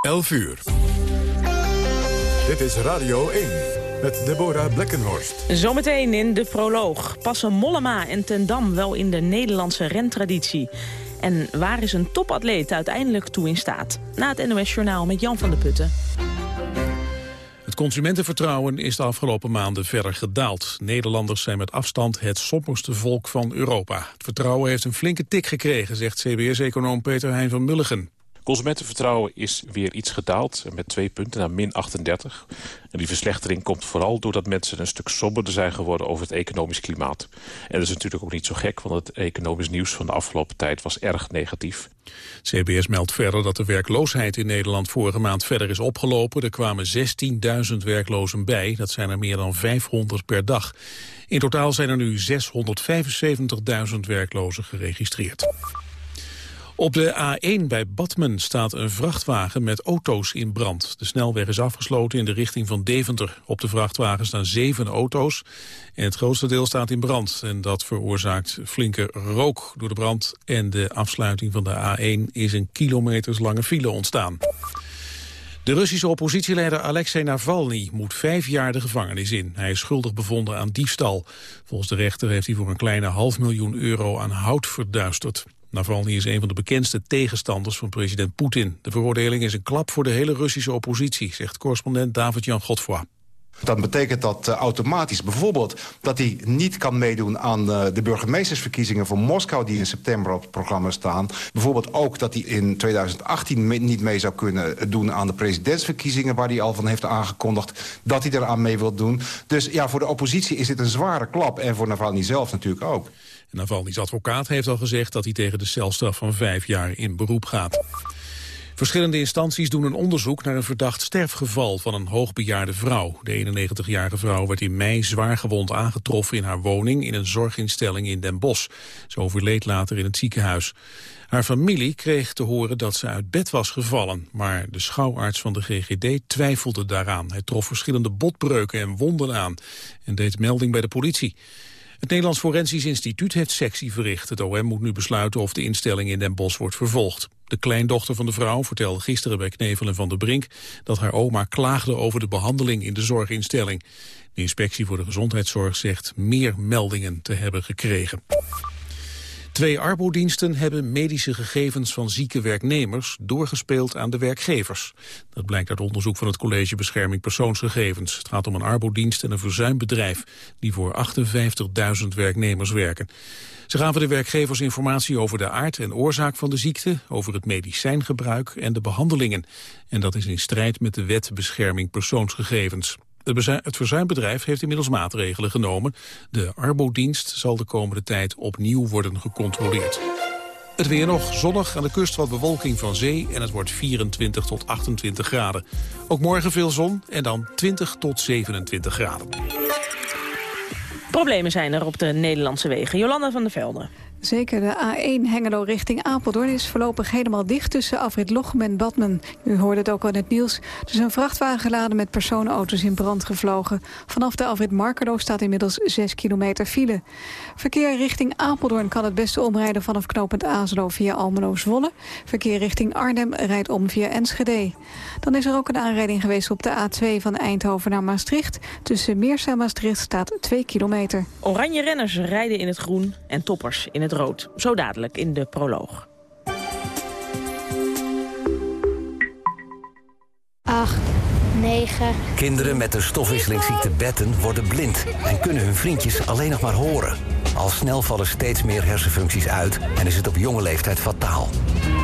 11 uur. Dit is Radio 1 met Deborah Blekkenhorst. Zometeen in de proloog. Passen Mollema en Ten Dam wel in de Nederlandse rentraditie? En waar is een topatleet uiteindelijk toe in staat? Na het NOS Journaal met Jan van der Putten. Het consumentenvertrouwen is de afgelopen maanden verder gedaald. Nederlanders zijn met afstand het somberste volk van Europa. Het vertrouwen heeft een flinke tik gekregen, zegt CBS-econoom Peter Hein van Mulligen. Consumentenvertrouwen is weer iets gedaald met twee punten naar min 38. En die verslechtering komt vooral doordat mensen een stuk somberder zijn geworden over het economisch klimaat. En dat is natuurlijk ook niet zo gek, want het economisch nieuws van de afgelopen tijd was erg negatief. CBS meldt verder dat de werkloosheid in Nederland vorige maand verder is opgelopen. Er kwamen 16.000 werklozen bij, dat zijn er meer dan 500 per dag. In totaal zijn er nu 675.000 werklozen geregistreerd. Op de A1 bij Badmen staat een vrachtwagen met auto's in brand. De snelweg is afgesloten in de richting van Deventer. Op de vrachtwagen staan zeven auto's en het grootste deel staat in brand. En dat veroorzaakt flinke rook door de brand. En de afsluiting van de A1 is een kilometerslange file ontstaan. De Russische oppositieleider Alexei Navalny moet vijf jaar de gevangenis in. Hij is schuldig bevonden aan diefstal. Volgens de rechter heeft hij voor een kleine half miljoen euro aan hout verduisterd. Navalny is een van de bekendste tegenstanders van president Poetin. De veroordeling is een klap voor de hele Russische oppositie, zegt correspondent David-Jan Godfroy. Dan betekent dat uh, automatisch bijvoorbeeld dat hij niet kan meedoen aan uh, de burgemeestersverkiezingen van Moskou die in september op het programma staan. Bijvoorbeeld ook dat hij in 2018 me niet mee zou kunnen doen aan de presidentsverkiezingen waar hij al van heeft aangekondigd dat hij eraan mee wil doen. Dus ja, voor de oppositie is dit een zware klap en voor Navalny zelf natuurlijk ook. Navalny's advocaat heeft al gezegd dat hij tegen de celstraf van vijf jaar in beroep gaat. Verschillende instanties doen een onderzoek naar een verdacht sterfgeval van een hoogbejaarde vrouw. De 91-jarige vrouw werd in mei zwaargewond aangetroffen in haar woning in een zorginstelling in Den Bosch. Ze overleed later in het ziekenhuis. Haar familie kreeg te horen dat ze uit bed was gevallen, maar de schouwarts van de GGD twijfelde daaraan. Hij trof verschillende botbreuken en wonden aan en deed melding bij de politie. Het Nederlands Forensisch Instituut heeft sectie verricht. Het OM moet nu besluiten of de instelling in Den Bosch wordt vervolgd. De kleindochter van de vrouw vertelde gisteren bij Knevel en Van der Brink... dat haar oma klaagde over de behandeling in de zorginstelling. De inspectie voor de gezondheidszorg zegt meer meldingen te hebben gekregen. Twee arbodiensten hebben medische gegevens van zieke werknemers doorgespeeld aan de werkgevers. Dat blijkt uit onderzoek van het College Bescherming Persoonsgegevens. Het gaat om een arbodienst en een verzuimbedrijf die voor 58.000 werknemers werken. Ze gaven de werkgevers informatie over de aard en oorzaak van de ziekte, over het medicijngebruik en de behandelingen. En dat is in strijd met de wet Bescherming Persoonsgegevens. Het verzuimbedrijf heeft inmiddels maatregelen genomen. De arbodienst zal de komende tijd opnieuw worden gecontroleerd. Het weer nog zonnig, aan de kust wat bewolking van zee... en het wordt 24 tot 28 graden. Ook morgen veel zon en dan 20 tot 27 graden. Problemen zijn er op de Nederlandse wegen. Jolanda van der Velde. Zeker, de A1 Hengelo richting Apeldoorn is voorlopig helemaal dicht tussen afrit Lochem en Badmen. U hoorde het ook al in het nieuws. Er is een vrachtwagen geladen met personenauto's in brand gevlogen. Vanaf de afrit Markelo staat inmiddels 6 kilometer file. Verkeer richting Apeldoorn kan het beste omrijden vanaf knooppunt Azelo via Almelo-Zwolle. Verkeer richting Arnhem rijdt om via Enschede. Dan is er ook een aanrijding geweest op de A2 van Eindhoven naar Maastricht. Tussen Meersa en Maastricht staat 2 kilometer. Oranje renners rijden in het groen en toppers in het rood. Zo dadelijk in de proloog. 8, 9. Kinderen met de stofwisselingsziekte Betten worden blind... en kunnen hun vriendjes alleen nog maar horen. Al snel vallen steeds meer hersenfuncties uit... en is het op jonge leeftijd fataal.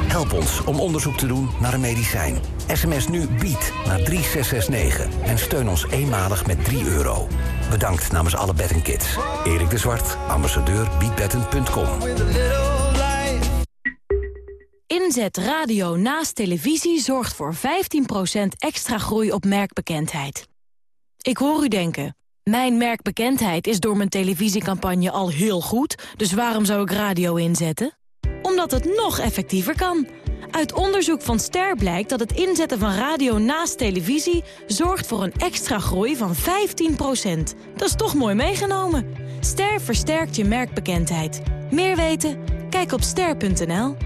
Help ons om onderzoek te doen naar een medicijn. SMS nu BIED naar 3669 en steun ons eenmalig met 3 euro. Bedankt namens alle Kids. Erik de Zwart, ambassadeur biedbetten.com. Inzet radio naast televisie zorgt voor 15% extra groei op merkbekendheid. Ik hoor u denken, mijn merkbekendheid is door mijn televisiecampagne al heel goed... dus waarom zou ik radio inzetten? Omdat het nog effectiever kan... Uit onderzoek van Ster blijkt dat het inzetten van radio naast televisie... zorgt voor een extra groei van 15% Dat is toch mooi meegenomen. Ster versterkt je merkbekendheid. Meer weten? Kijk op ster.nl.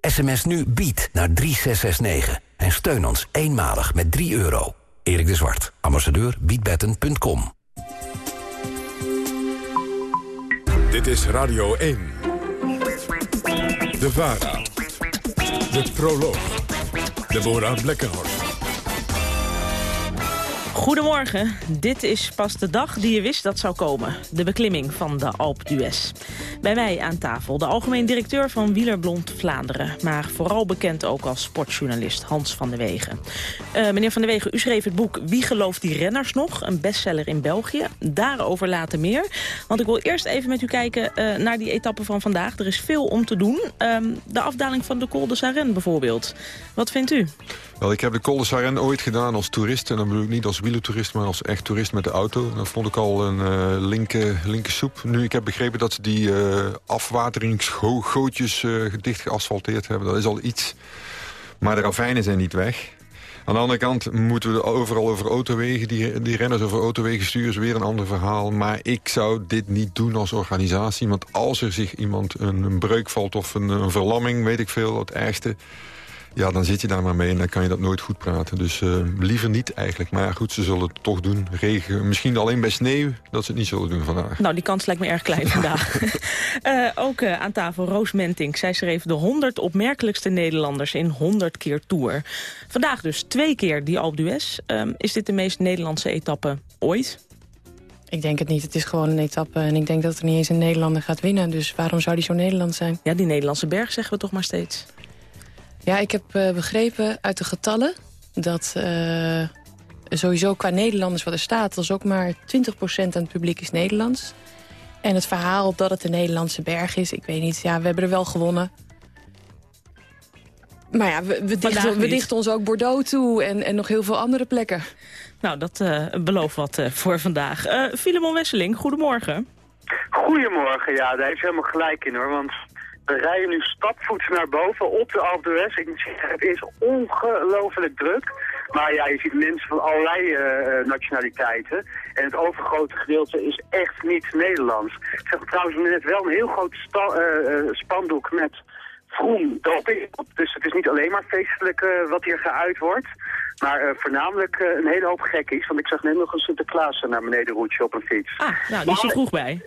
SMS nu BIED naar 3669 en steun ons eenmalig met 3 euro. Erik de Zwart, ambassadeur biedbetten.com. Dit is Radio 1. De VARA. De Proloog. Deborah Blekkenhorst. Goedemorgen, dit is pas de dag die je wist dat zou komen. De beklimming van de Alpe d'Huez. Bij mij aan tafel de algemeen directeur van Wielerblond Vlaanderen. Maar vooral bekend ook als sportjournalist Hans van der Wegen. Uh, meneer van der Wegen, u schreef het boek Wie gelooft die renners nog? Een bestseller in België. Daarover later meer. Want ik wil eerst even met u kijken uh, naar die etappe van vandaag. Er is veel om te doen. Uh, de afdaling van de Col de Saren bijvoorbeeld. Wat vindt u? Wel, ik heb de Col de Saren ooit gedaan als toerist. En dan bedoel ik niet als wielertoerist, maar als echt toerist met de auto. Dat vond ik al een uh, linker, linker soep. Nu, ik heb begrepen dat ze die uh, afwateringsgootjes uh, dicht geasfalteerd hebben. Dat is al iets. Maar de ravijnen zijn niet weg. Aan de andere kant moeten we overal over autowegen. Die, die renners over autowegen sturen is weer een ander verhaal. Maar ik zou dit niet doen als organisatie. Want als er zich iemand een, een breuk valt of een, een verlamming, weet ik veel, het ergste ja, dan zit je daar maar mee en dan kan je dat nooit goed praten. Dus uh, liever niet eigenlijk. Maar ja, goed, ze zullen het toch doen. Regen, misschien alleen bij sneeuw, dat ze het niet zullen doen vandaag. Nou, die kans lijkt me erg klein vandaag. uh, ook uh, aan tafel Roos Mentink. Zij schreef de 100 opmerkelijkste Nederlanders in 100 keer Tour. Vandaag dus twee keer die Alpe d'Huez. is dit de meest Nederlandse etappe ooit? Ik denk het niet. Het is gewoon een etappe. En ik denk dat er niet eens een Nederlander gaat winnen. Dus waarom zou die zo Nederland zijn? Ja, die Nederlandse berg zeggen we toch maar steeds. Ja, ik heb uh, begrepen uit de getallen dat uh, sowieso qua Nederlanders wat er staat... dat is ook maar 20% aan het publiek is Nederlands. En het verhaal dat het de Nederlandse berg is, ik weet niet. Ja, we hebben er wel gewonnen. Maar ja, we, we, dichten, we dichten, ons ook Bordeaux toe en, en nog heel veel andere plekken. Nou, dat uh, belooft wat voor vandaag. Filemon Wesseling, goedemorgen. Goedemorgen, ja, daar heeft helemaal gelijk in hoor. Want we rijden nu stapvoets naar boven op de Alpe d'Huez. Het is ongelooflijk druk. Maar ja, je ziet mensen van allerlei uh, nationaliteiten. En het overgrote gedeelte is echt niet Nederlands. Ik zag trouwens net wel een heel groot uh, spandoek met groen doping. Dus het is niet alleen maar feestelijk wat hier geuit wordt. Maar voornamelijk een hele hoop gekkies. Want ik zag net nog een Sinterklaas naar beneden roetje op een fiets. Ah, nou, die is er vroeg bij.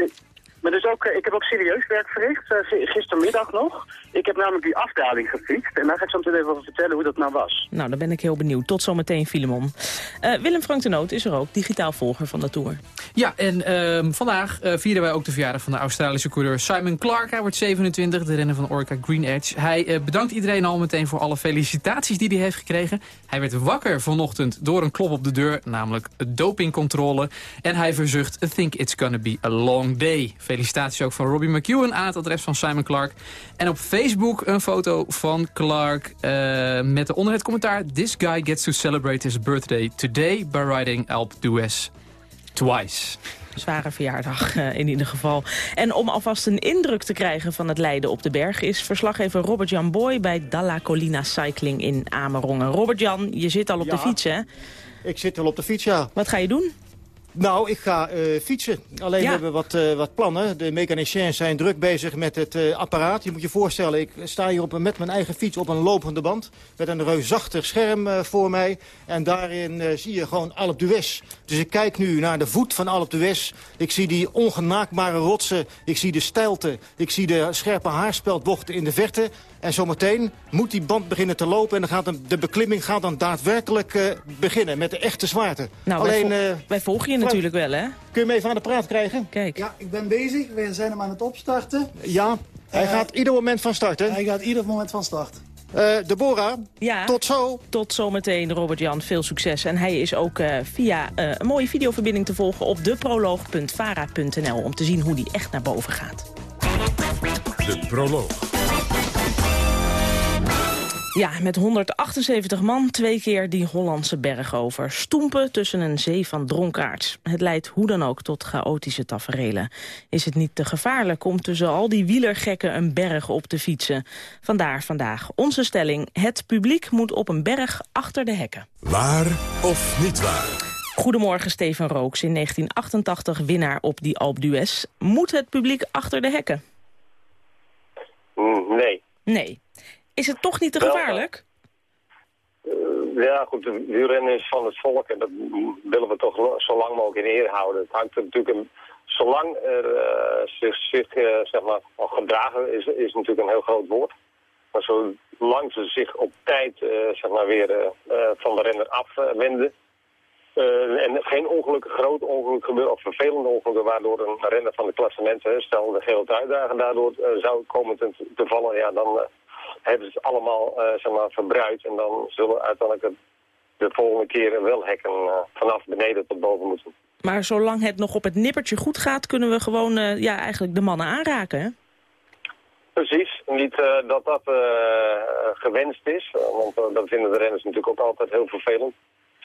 Maar dus ook, ik heb ook serieus werk verricht, uh, gistermiddag nog. Ik heb namelijk die afdaling gefietst. En daar ga ik zo meteen even over vertellen hoe dat nou was. Nou, dan ben ik heel benieuwd. Tot zometeen, Filemon. Uh, Willem Frank de Noot is er ook, digitaal volger van de Tour. Ja, en uh, vandaag vieren wij ook de verjaardag van de Australische coureur Simon Clark. Hij wordt 27, de renner van Orca Green Edge. Hij bedankt iedereen al meteen voor alle felicitaties die hij heeft gekregen. Hij werd wakker vanochtend door een klop op de deur, namelijk dopingcontrole. En hij verzucht, I think it's gonna be a long day felicitaties ook van Robbie McEwen aan het adres van Simon Clark. En op Facebook een foto van Clark uh, met onder het commentaar... This guy gets to celebrate his birthday today by riding Alpe d'Huez twice. Zware verjaardag uh, in ieder geval. En om alvast een indruk te krijgen van het lijden op de berg... is verslaggever Robert-Jan Boy bij Dalla Colina Cycling in Amerongen. Robert-Jan, je zit al op ja, de fiets, hè? Ik zit al op de fiets, ja. Wat ga je doen? Nou, ik ga uh, fietsen. Alleen ja. hebben we wat, uh, wat plannen. De mechaniciens zijn druk bezig met het uh, apparaat. Je moet je voorstellen, ik sta hier op een, met mijn eigen fiets op een lopende band. Met een reusachtig scherm voor mij. En daarin zie je gewoon Alpe d'Huez. Dus ik kijk nu naar de voet van Alpe d'Huez. Ik zie die ongenaakbare rotsen. Ik zie de stijlte. Ik zie de scherpe haarspeldbochten in de verte. En zometeen moet die band beginnen te lopen. En dan gaat de beklimming gaat dan daadwerkelijk uh, beginnen met de echte zwaarte. Nou, Alleen, wij, vol uh, wij volgen je natuurlijk wel, hè? Kun je me even aan de praat krijgen? Kijk. Ja, ik ben bezig. We zijn hem aan het opstarten. Ja, hij uh, gaat ieder moment van starten. Hij gaat ieder moment van start. Uh, Deborah, ja, tot zo. Tot zometeen, Robert-Jan. Veel succes. En hij is ook uh, via uh, een mooie videoverbinding te volgen op deproloog.vara.nl... om te zien hoe die echt naar boven gaat. De proloog. Ja, met 178 man twee keer die Hollandse berg over. Stoempen tussen een zee van dronkaards. Het leidt hoe dan ook tot chaotische taferelen. Is het niet te gevaarlijk om tussen al die wielergekken een berg op te fietsen? Vandaar vandaag onze stelling. Het publiek moet op een berg achter de hekken. Waar of niet waar? Goedemorgen, Steven Rooks, in 1988 winnaar op die Alpe d'Huez. Moet het publiek achter de hekken? Mm, nee. Nee. Is het toch niet te gevaarlijk? Uh, ja, goed, de wielrennen is van het volk en dat willen we toch zo lang mogelijk in eer houden. Het hangt er natuurlijk een, zolang er uh, zich, zich uh, zeg maar, gedragen is, is natuurlijk een heel groot woord. Maar zolang ze zich op tijd zeg maar weer van de renner afwenden, uh, en geen ongelukken, grote ongelukken gebeuren, of vervelende ongelukken, waardoor een renner van de klassementen, stel de gele uitdagen daardoor uh, zou komen te, te, vallen, ja, dan uh, hebben ze het allemaal zeg maar, verbruikt. En dan zullen uiteindelijk de volgende keer wel hekken vanaf beneden tot boven moeten. Maar zolang het nog op het nippertje goed gaat, kunnen we gewoon ja, eigenlijk de mannen aanraken, hè? Precies, niet dat dat gewenst is, want dat vinden de renners natuurlijk ook altijd heel vervelend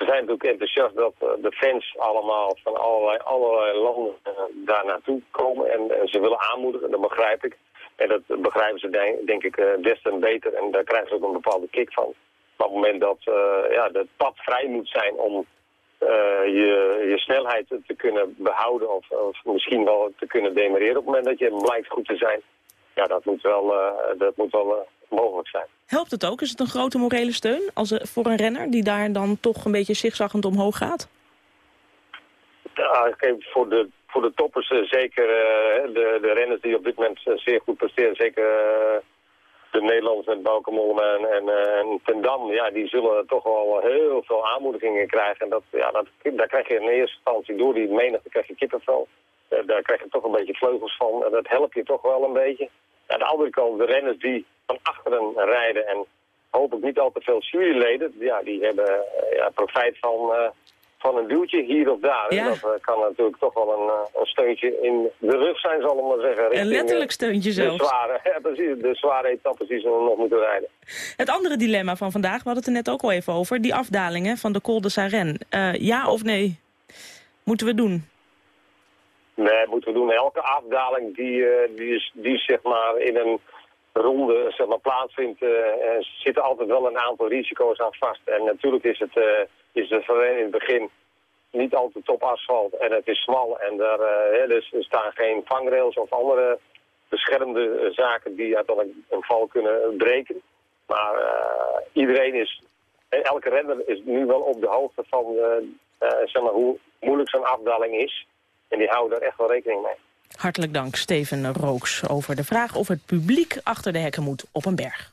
ze zijn natuurlijk enthousiast dat eh, de fans allemaal van allerlei, allerlei landen daar naartoe komen. En, en, ze willen aanmoedigen, dat begrijp ik. En dat begrijpen ze denk, denk ik uh, des te beter. En daar krijgen ze ook een bepaalde kick van. Maar op het moment dat ja, het pad vrij moet zijn om je, je snelheid te kunnen behouden... Of, of, misschien wel te kunnen demereren op het moment dat je blijkt goed te zijn... ja, dat moet wel, dat moet wel mogelijk zijn. Helpt het ook? Is het een grote morele steun als, voor een renner die daar dan toch een beetje zigzaggend omhoog gaat? Ja, voor de, voor de toppers uh, zeker. Uh, de, de renners die op dit moment uh, zeer goed presteren, zeker de Nederlanders met Bauke Mollema en, en Ten Dam, ja, die zullen toch wel heel veel aanmoedigingen krijgen. En dat, ja, dat, daar krijg je in eerste instantie door die menigte krijg je kippenvel. daar krijg je toch een beetje vleugels van en dat helpt je toch wel een beetje. Aan de andere kant, de renners die van achteren rijden en hopelijk niet al te veel juryleden, ja, die hebben eh, ja, profijt van, van een duwtje hier of daar. Ja. Dat uh, kan natuurlijk toch wel een, een, steuntje in de rug zijn, zal ik maar zeggen. Een letterlijk steuntje zelfs. De zware, ja, precies, de zware etappes die ze nog moeten rijden. Het andere dilemma van vandaag, we hadden het er net ook al even over, die afdalingen van de Col de Saren. ja of nee? Moeten we doen? Nee, moeten we doen. Elke afdaling die, die, is, die zeg maar in een ronde zeg maar, plaatsvindt, uh, zitten altijd wel een aantal risico's aan vast. En natuurlijk is het, is het in het begin niet altijd top asfalt en het is smal. En daar, uh, dus er staan geen vangrails of andere beschermde zaken die uiteindelijk een val kunnen breken. Maar iedereen is, elke renner is nu wel op de hoogte van zeg maar, hoe moeilijk zo'n afdaling is. En die houden daar echt wel rekening mee. Hartelijk dank, Steven Rooks, over de vraag of het publiek achter de hekken moet op een berg.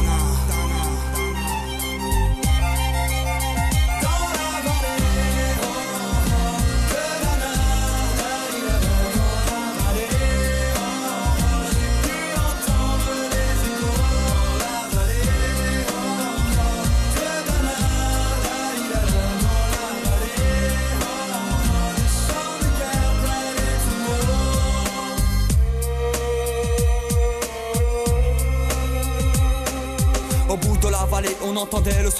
On entendait le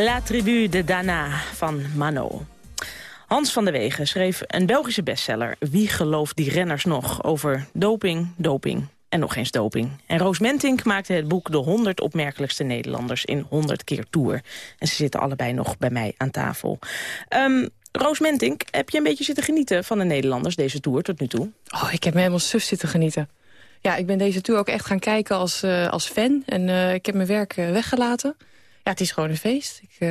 La Tribu de Dana van Mano. Hans van der Wegen schreef een Belgische bestseller... Wie gelooft die renners nog? Over doping, doping en nog eens doping. En Roos Mentink maakte het boek De 100 opmerkelijkste Nederlanders in 100 keer Tour. En ze zitten allebei nog bij mij aan tafel. Um, Roos Mentink, heb je een beetje zitten genieten van de Nederlanders deze Tour tot nu toe? Oh, ik heb me helemaal suf zitten genieten. Ja, ik ben deze Tour ook echt gaan kijken als, uh, als fan. En uh, ik heb mijn werk uh, weggelaten. Ja, het is gewoon een feest. Ik,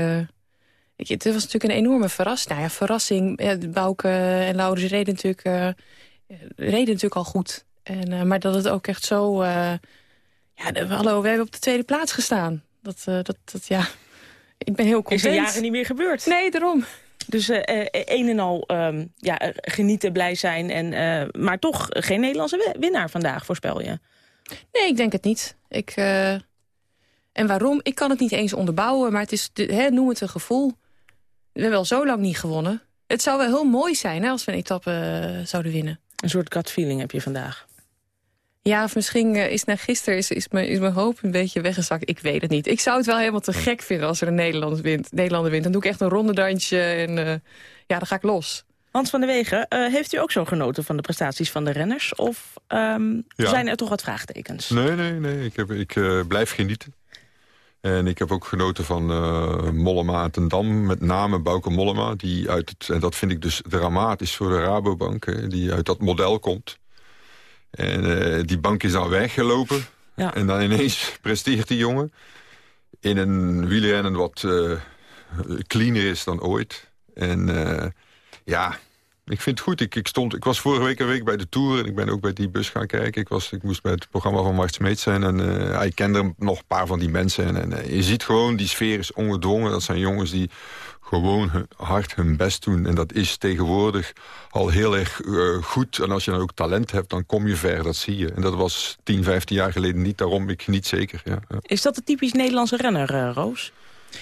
ik, het was natuurlijk een enorme verrassing. Nou ja, verrassing. Ja, Bouke en Laurens reden natuurlijk, reden natuurlijk al goed. En, maar dat het ook echt zo... ja, hallo, we hebben op de tweede plaats gestaan. Dat, dat, dat ja... Ik ben heel content. Is er jaren niet meer gebeurd? Nee, daarom. Dus uh, een en al um, ja, genieten, blij zijn. En, uh, maar toch geen Nederlandse winnaar vandaag, voorspel je? Nee, ik denk het niet. Ik, uh, en waarom? Ik kan het niet eens onderbouwen, maar het is, de, hè, noem het een gevoel. We hebben wel zo lang niet gewonnen. Het zou wel heel mooi zijn hè, als we een etappe zouden winnen. Een soort gut feeling heb je vandaag. Ja, of misschien uh, is na gisteren is, is, mijn, is mijn hoop een beetje weggezakt. Ik weet het niet. Ik zou het wel helemaal te gek vinden als er een Nederlander wint. Nederlander wint. Dan doe ik echt een rondedansje en uh, ja, dan ga ik los. Hans van der Wegen, uh, heeft u ook zo genoten van de prestaties van de renners? Of um, ja. zijn er toch wat vraagtekens? Nee, nee, nee. Ik, heb, ik blijf genieten. En ik heb ook genoten van uh, Mollema en Dam. Met name Bouke Mollema. Die uit het, en dat vind ik dus dramatisch voor de Rabobank. Hè, die uit dat model komt. En uh, die bank is al weggelopen. Ja. En dan ineens presteert die jongen. In een wielrennen wat uh, cleaner is dan ooit. En ja, ik vind het goed. Ik, ik, stond, ik was vorige week een week bij de Tour en ik ben ook bij die bus gaan kijken. Ik, was, ik moest bij het programma van Mart Smeet zijn en uh, ik kende nog een paar van die mensen. En, en uh, je ziet gewoon, die sfeer is ongedwongen. Dat zijn jongens die gewoon hard hun best doen. En dat is tegenwoordig al heel erg uh, goed. En als je dan ook talent hebt, dan kom je ver, dat zie je. En dat was 10, 15 jaar geleden niet, daarom ik niet zeker. Ja. Is dat de typisch Nederlandse renner, Roos?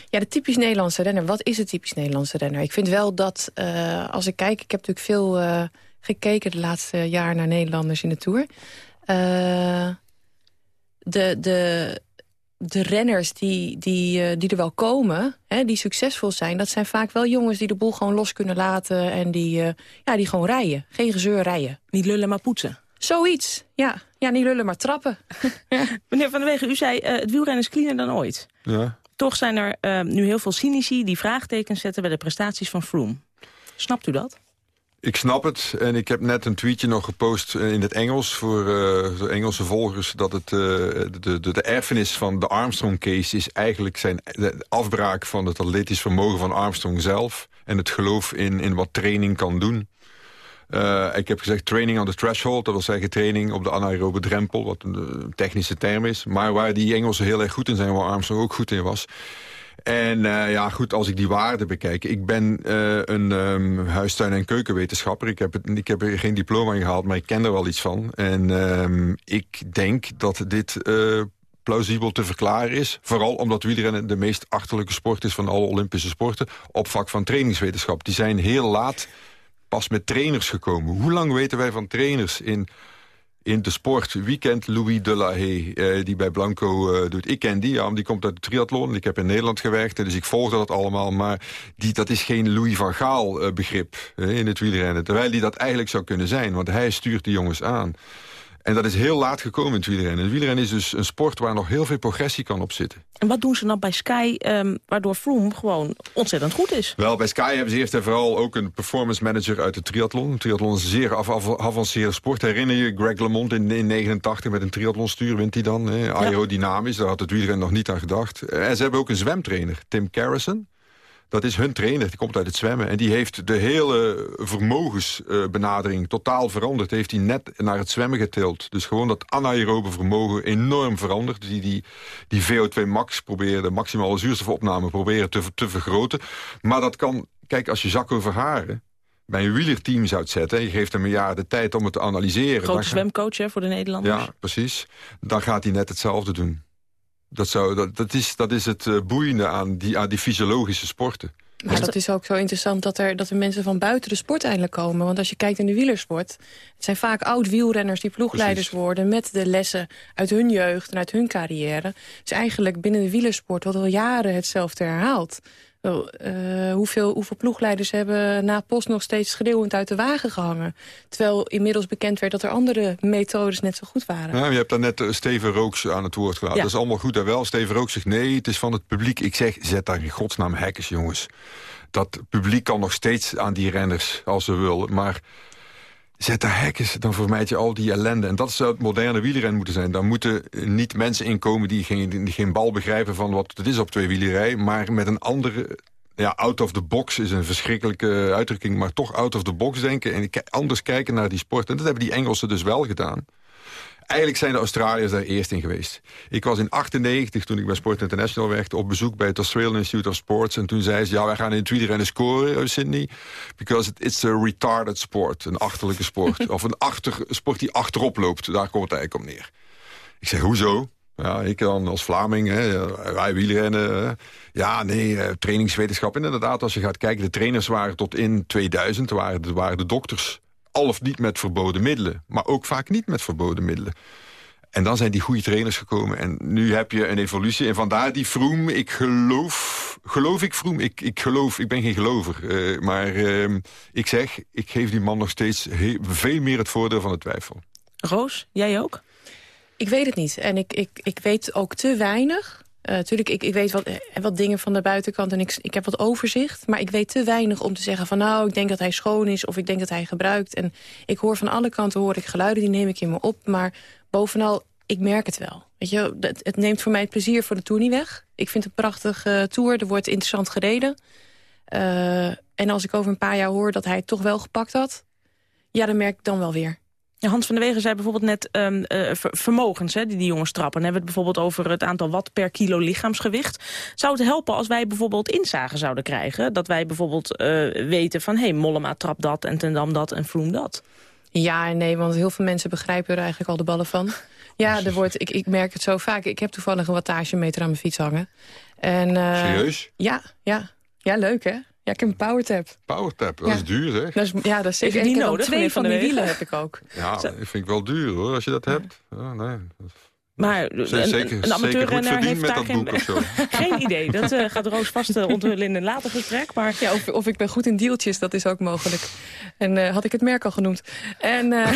Ja, de typisch Nederlandse renner. Wat is een typisch Nederlandse renner? Ik vind wel dat, uh, als ik kijk... Ik heb natuurlijk veel uh, gekeken de laatste jaar naar Nederlanders in de Tour. Uh, de, de, de renners die, die, die er wel komen, hè, die succesvol zijn... dat zijn vaak wel jongens die de boel gewoon los kunnen laten... en die, ja, die gewoon rijden. Geen gezeur rijden. Niet lullen, maar poetsen. Zoiets, ja. Ja, niet lullen, maar trappen. Meneer Van der Wegen, u zei het wielrennen is cleaner dan ooit. Ja. Toch zijn er uh, nu heel veel cynici die vraagtekens zetten bij de prestaties van Froome. Snapt u dat? Ik snap het. En ik heb net een tweetje nog gepost in het Engels... voor uh, de Engelse volgers... dat het, uh, de, de, de erfenis van de Armstrong-case is eigenlijk zijn de afbraak van het atletisch vermogen van Armstrong zelf... en het geloof in, in wat training kan doen. Uh, ik heb gezegd training on the threshold. Dat wil zeggen training op de anaerobe drempel. Wat een technische term is. Maar waar die Engelsen heel erg goed in zijn. Waar Armstrong ook goed in was. En uh, ja, goed, als ik die waarden bekijk. Ik ben een um, huistuin- en keukenwetenschapper. Ik heb, het, ik heb er geen diploma in gehaald, maar ik ken er wel iets van. En um, ik denk dat dit plausibel te verklaren is. Vooral omdat wielrennen de meest achterlijke sport is van alle Olympische sporten. Op vlak van trainingswetenschap. Die zijn heel laat pas met trainers gekomen. Hoe lang weten wij van trainers in, in de sport? Wie kent Louis Delahaye, uh, die bij Blanco uh, doet? Ik ken die, ja, die komt uit de triathlon. Ik heb in Nederland gewerkt, dus ik volgde dat allemaal. Maar die, dat is geen Louis van Gaal uh, begrip in het wielrennen. Terwijl die dat eigenlijk zou kunnen zijn, want hij stuurt de jongens aan. En dat is heel laat gekomen in het wielrennen. Het wielrennen is dus een sport waar nog heel veel progressie kan op zitten. En wat doen ze dan bij Sky, um, waardoor Froome gewoon ontzettend goed is? Wel, bij Sky hebben ze eerst en vooral ook een performance manager uit de triathlon. triathlon is een zeer geavanceerde sport. Herinner je Greg LeMond in 1989 met een triathlonstuur wint hij dan. Eh, aerodynamisch, daar had het wielrennen nog niet aan gedacht. En ze hebben ook een zwemtrainer, Tim Carrison. Dat is hun trainer, die komt uit het zwemmen. En die heeft de hele vermogensbenadering totaal veranderd. Heeft hij net naar het zwemmen getild. Dus gewoon dat anaerobe vermogen enorm veranderd. Die, die, die VO2 max proberen, de maximale zuurstofopname proberen te, te vergroten. Maar dat kan, kijk, als je Jacco Verharen bij een wielerteam zou zetten... en je geeft hem een jaar de tijd om het te analyseren... Grote zwemcoach hè, voor de Nederlanders. Ja, precies. Dan gaat hij net hetzelfde doen. Dat, zou, dat, dat, is, dat is het uh, boeiende aan die, aan die fysiologische sporten. Maar dat is ook zo interessant dat er, dat er mensen van buiten de sport eindelijk komen. Want als je kijkt in de wielersport... het zijn vaak oud-wielrenners die ploegleiders worden... met de lessen uit hun jeugd en uit hun carrière. Dus eigenlijk binnen de wielersport wordt al jaren hetzelfde herhaald. Uh, hoeveel, hoeveel ploegleiders hebben na post nog steeds schreeuwend uit de wagen gehangen. Terwijl inmiddels bekend werd dat er andere methodes net zo goed waren. Ja, je hebt daar net eh, Steven Rooks aan het woord gelaten. Dat is allemaal goed en wel. Steven Rooks zegt nee, het is van het publiek. Ik zeg, zet daar in godsnaam hekkers, jongens. Dat publiek kan nog steeds aan die renners als ze willen. Maar zet daar hekkers, dan vermijd je al die ellende. En dat zou het moderne wielrennen moeten zijn. Daar moeten niet mensen inkomen die geen, die geen bal begrijpen... van wat het is op twee wielerij, maar met een andere... Ja, out of the box is een verschrikkelijke uitdrukking... maar toch out of the box denken en anders kijken naar die sport. En dat hebben die Engelsen dus wel gedaan. Eigenlijk zijn de Australiërs daar eerst in geweest. Ik was in 98, toen ik bij Sport International werkte... op bezoek bij het Australian Institute of Sports. En toen zei ze, ja, wij gaan in het wielrennen scoren, uh, Sydney. Because it's a retarded sport, een achterlijke sport. of een achter, sport die achterop loopt, daar komt het eigenlijk op neer. Ik zeg, hoezo? Ja, ik dan als Vlaming, hè, wij wielrennen. Ja, nee, eh, trainingswetenschap. inderdaad, als je gaat kijken, de trainers waren tot in 2000... waren, waren de dokters al of niet met verboden middelen. Maar ook vaak niet met verboden middelen. En dan zijn die goede trainers gekomen. En nu heb je een evolutie. En vandaar die Vroom, ik geloof... Geloof ik Vroom? Ik, ik geloof, ik ben geen gelover. Uh, maar uh, ik zeg, ik geef die man nog steeds veel meer het voordeel van de twijfel. Roos, jij ook? Ik weet het niet. En ik, ik, ik weet ook te weinig Natuurlijk, eh, ik, ik weet wat, eh, wat dingen van de buitenkant en ik, ik heb wat overzicht. Maar ik weet te weinig om te zeggen van nou, ik denk dat hij schoon is of ik denk dat hij gebruikt. En ik hoor van alle kanten hoor ik geluiden, die neem ik in me op. Maar bovenal, ik merk het wel. Weet je, het, het neemt voor mij het plezier voor de tour niet weg. Ik vind het een prachtige uh, tour, er wordt interessant gereden. En als ik over een paar jaar hoor dat hij het toch wel gepakt had... ja, dan merk ik dan wel weer. Hans van der Wegen zei bijvoorbeeld net um, uh, vermogens hè, die die jongens trappen. Dan hebben we het bijvoorbeeld over het aantal watt per kilo lichaamsgewicht. Zou het helpen als wij bijvoorbeeld inzagen zouden krijgen? Dat wij bijvoorbeeld uh, weten van, hé, hey, Mollema trapt dat en Tendam dat en Vloem dat? Ja en nee, want heel veel mensen begrijpen er eigenlijk al de ballen van. Ja, er wordt, ik, ik merk het zo vaak. Ik heb toevallig een wattagemeter aan mijn fiets hangen. En, uh, Serieus? Ja, ja. Ja, leuk hè? Ja, ik heb een powertap. Powertap, dat is duur zeg. Dat is, ja, dat is zeker. niet nodig. Twee van, van die wielen heb ik ook. Ja, dat vind ik wel duur hoor, als je dat hebt. Ja, nee. Maar een, een amateurrenner heeft daar geen, geen idee. Dat uh, gaat Roos vast uh, onthullen in een later gesprek. Maar... Ja, of, of ik ben goed in deeltjes, dat is ook mogelijk. En uh, had ik het merk al genoemd. En, ja,